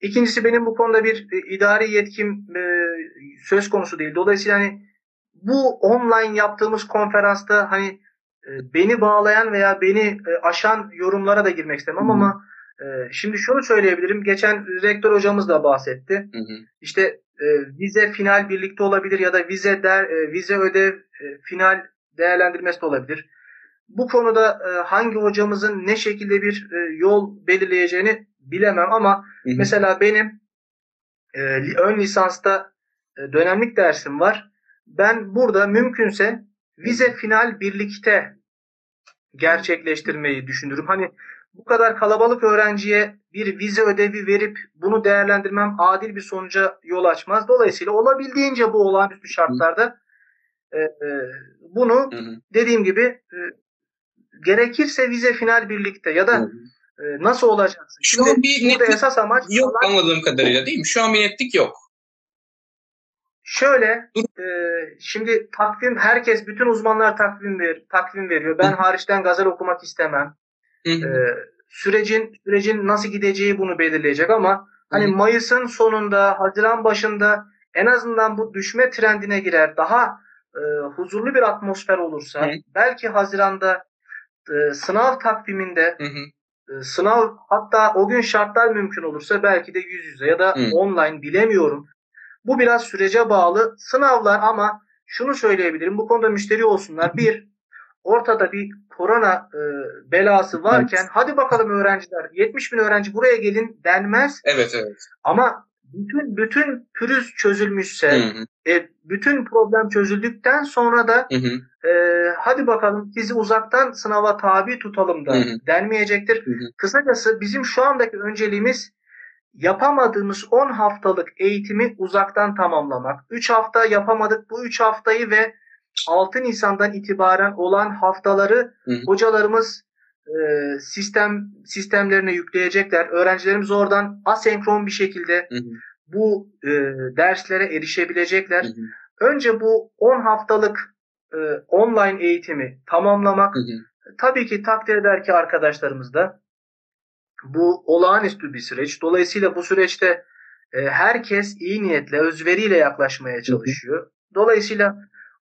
İkincisi benim bu konuda bir e, idari yetkim e, söz konusu değil. Dolayısıyla hani bu online yaptığımız konferansta hani e, beni bağlayan veya beni e, aşan yorumlara da girmek istemem Hı hı. ama e, şimdi şunu söyleyebilirim. Geçen rektör hocamız da bahsetti. Hı hı. İşte vize final birlikte olabilir ya da vize der, vize ödev final değerlendirmesi de olabilir. Bu konuda hangi hocamızın ne şekilde bir yol belirleyeceğini bilemem ama Hı hı. mesela benim ön lisansta dönemlik dersim var. Ben burada mümkünse vize final birlikte gerçekleştirmeyi düşünürüm. Hani bu kadar kalabalık öğrenciye bir vize ödevi verip bunu değerlendirmem adil bir sonuca yol açmaz. Dolayısıyla olabildiğince bu olağanüstü şartlarda e, e, bunu Hı hı. dediğim gibi e, gerekirse vize final birlikte ya da Hı hı. e, nasıl olacaksın? Şu an bir netlik esas amaç yok anladığım kadarıyla değil mi? Şu an bir netlik yok. Şöyle, e, şimdi takvim herkes, bütün uzmanlar takvim ver, takvim veriyor. Ben hariçten gazel okumak istemem. E, hı. sürecin sürecin nasıl gideceği bunu belirleyecek ama hani. Mayıs'ın sonunda, Haziran başında en azından bu düşme trendine girer. Daha e, huzurlu bir atmosfer olursa, Hı. belki Haziran'da e, sınav takviminde Hı hı. e, sınav hatta o gün şartlar mümkün olursa belki de yüz yüze ya da Hı. online bilemiyorum. Bu biraz sürece bağlı. Sınavlar ama şunu söyleyebilirim. Bu konuda müşteri olsunlar. Bir, ortada bir korona e, belası varken hadi bakalım öğrenciler 70 bin öğrenci buraya gelin denmez. Evet evet. Ama bütün bütün pürüz çözülmüşse, Hı hı. e, bütün problem çözüldükten sonra da Hı hı. e, hadi bakalım sizi uzaktan sınava tabi tutalım da Hı hı. denmeyecektir. Hı hı. Kısacası bizim şu andaki önceliğimiz yapamadığımız 10 haftalık eğitimi uzaktan tamamlamak. 3 hafta yapamadık. Bu 3 haftayı ve 6 Nisan'dan itibaren olan haftaları Hı hı. hocalarımız e, sistem sistemlerine yükleyecekler. Öğrencilerimiz oradan asenkron bir şekilde Hı hı. bu e, derslere erişebilecekler. Hı hı. Önce bu 10 haftalık e, online eğitimi tamamlamak Hı hı. tabii ki takdir eder ki arkadaşlarımız da bu olağanüstü bir süreç. Dolayısıyla bu süreçte e, herkes iyi niyetle, özveriyle yaklaşmaya çalışıyor. Dolayısıyla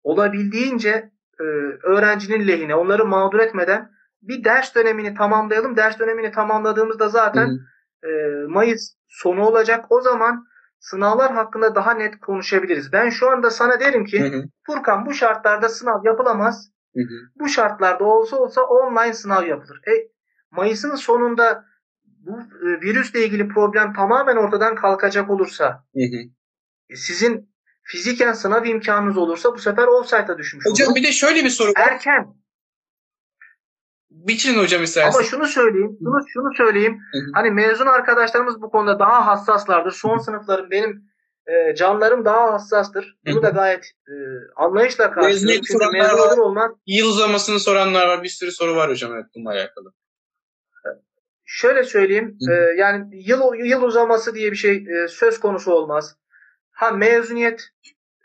olabildiğince e, öğrencinin lehine, onları mağdur etmeden bir ders dönemini tamamlayalım. Ders dönemini tamamladığımızda zaten e, Mayıs sonu olacak. O zaman sınavlar hakkında daha net konuşabiliriz. Ben şu anda sana derim ki Hı hı. Furkan bu şartlarda sınav yapılamaz. Hı hı. Bu şartlarda olsa olsa online sınav yapılır. E, Mayıs'ın sonunda bu e, virüsle ilgili problem tamamen ortadan kalkacak olursa Hı hı. e, sizin fiziken sınav imkanınız olursa bu sefer offside'a düşmüş Hocam olur. bir de şöyle bir soru var. Erken. Bitirin hocam isterseniz. Ama şunu söyleyeyim, şunu, şunu söyleyeyim. Hı hı. Hani mezun arkadaşlarımız bu konuda daha hassaslardır. Son sınıflarım benim e, canlarım daha hassastır. Bunu da gayet e, anlayışla karşılıyorum. Mezuniyet soranlar var. olmaz Yıl uzamasını soranlar var. Bir sürü soru var hocam evet bununla alakalı. Şöyle söyleyeyim. E, yani yıl yıl uzaması diye bir şey e, söz konusu olmaz. Ha mezuniyet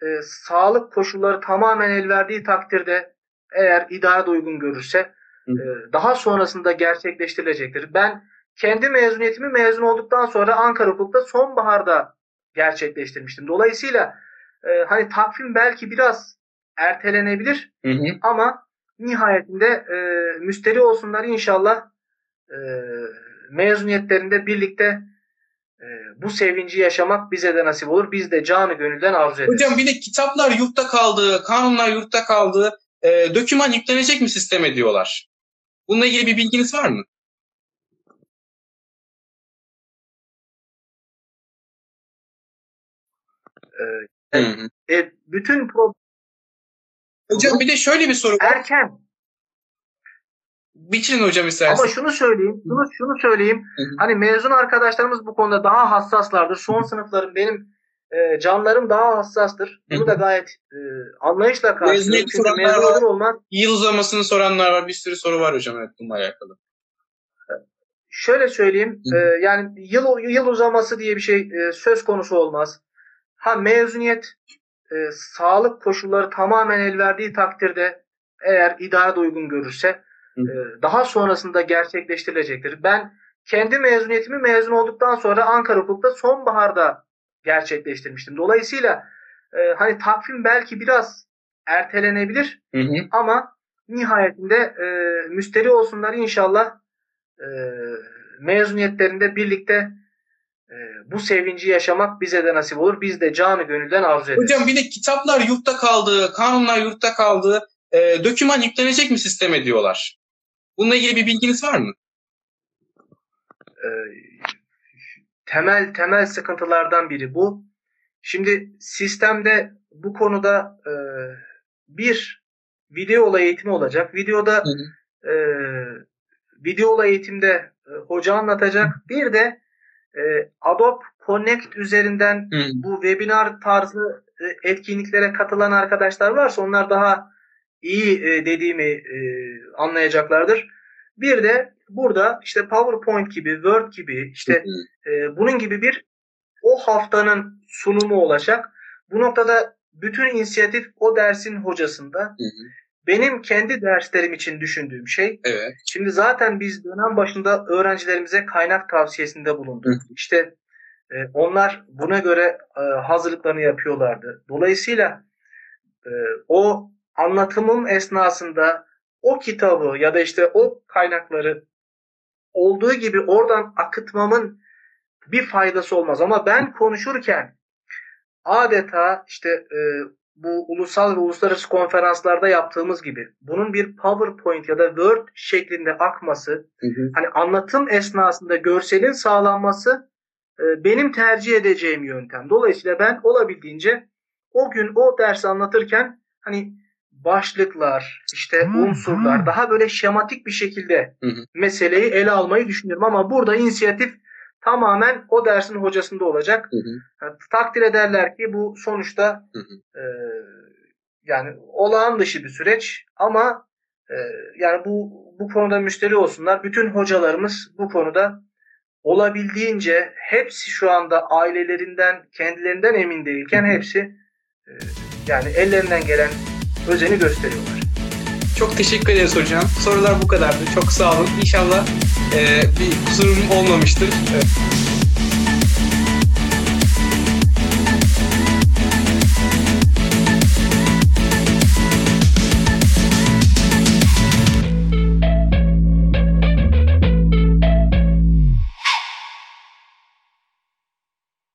e, sağlık koşulları tamamen el verdiği takdirde eğer idare de uygun görürse e, daha sonrasında gerçekleştirilecektir. Ben kendi mezuniyetimi mezun olduktan sonra Ankara Hukuk'ta sonbaharda gerçekleştirmiştim. Dolayısıyla e, hani takvim belki biraz ertelenebilir Hı hı. ama nihayetinde e, müsteri olsunlar inşallah e, mezuniyetlerinde birlikte e, bu sevinci yaşamak bize de nasip olur. Biz de canı gönülden arzu ederiz. Hocam bir de kitaplar yurtta kaldı, kanunlar yurtta kaldı. E, döküman yüklenecek mi sisteme diyorlar. Bununla ilgili bir bilginiz var mı? Hı hı. e, bütün pro Hocam bir de şöyle bir soru var. erken Bitirin hocam isterseniz. ama şunu söyleyeyim, şunu şunu söyleyeyim. Hani mezun arkadaşlarımız bu konuda daha hassaslardır. Son sınıfların benim e, canlarım daha hassastır. Bunu da gayet e, anlayışla karşılıyorum. Çünkü mezun olur olmaz Yıl uzamasını soranlar var. Bir sürü soru var hocam evet bununla alakalı. şöyle söyleyeyim. E, yani yıl yıl uzaması diye bir şey e, söz konusu olmaz. Ha mezuniyet e, sağlık koşulları tamamen el verdiği takdirde eğer idare de uygun görürse. E, daha sonrasında gerçekleştirilecektir. Ben kendi mezuniyetimi mezun olduktan sonra Ankara Hukuk'ta sonbaharda gerçekleştirmiştim. Dolayısıyla e, hani takvim belki biraz ertelenebilir Hı hı. ama nihayetinde e, müsteri olsunlar inşallah e, mezuniyetlerinde birlikte e, bu sevinci yaşamak bize de nasip olur. Biz de canı gönülden arzu ederiz. Hocam bir de kitaplar yurtta kaldı, kanunlar yurtta kaldı. E, döküman yüklenecek mi sisteme diyorlar. Bununla ilgili bir bilginiz var mı? E, temel temel sıkıntılardan biri bu. Şimdi sistemde bu konuda e, bir videola eğitimi olacak. Videoda Hı hı. e, videola eğitimde e, hoca anlatacak. Bir de e, Adobe Connect üzerinden Hı hı. bu webinar tarzı e, etkinliklere katılan arkadaşlar varsa onlar daha iyi e, dediğimi e, anlayacaklardır. Bir de burada işte PowerPoint gibi, Word gibi işte e, bunun gibi bir o haftanın sunumu olacak. Bu noktada bütün inisiyatif o dersin hocasında. Hı hı. Benim kendi derslerim için düşündüğüm şey Evet. Şimdi zaten biz dönem başında öğrencilerimize kaynak tavsiyesinde bulunduk. Hı. İşte e, onlar buna göre e, hazırlıklarını yapıyorlardı. Dolayısıyla e, o anlatımım esnasında o kitabı ya da işte o kaynakları olduğu gibi oradan akıtmamın bir faydası olmaz. Ama ben konuşurken adeta işte e, bu ulusal ve uluslararası konferanslarda yaptığımız gibi bunun bir PowerPoint ya da Word şeklinde akması, Hı hı. hani anlatım esnasında görselin sağlanması e, benim tercih edeceğim yöntem. Dolayısıyla ben olabildiğince o gün o dersi anlatırken hani başlıklar, işte unsurlar daha böyle şematik bir şekilde hı. meseleyi ele almayı düşünüyorum ama burada inisiyatif tamamen o dersin hocasında olacak. Hı hı. Yani takdir ederler ki bu sonuçta hı. e, yani olağan dışı bir süreç ama e, yani bu bu konuda müşteri olsunlar. Bütün hocalarımız bu konuda olabildiğince hepsi şu anda ailelerinden kendilerinden emin değilken hepsi e, yani ellerinden gelen özeni gösteriyorlar. Çok teşekkür ederiz hocam. Sorular bu kadardı. Çok sağ olun. İnşallah e, bir kusurum olmamıştır. E,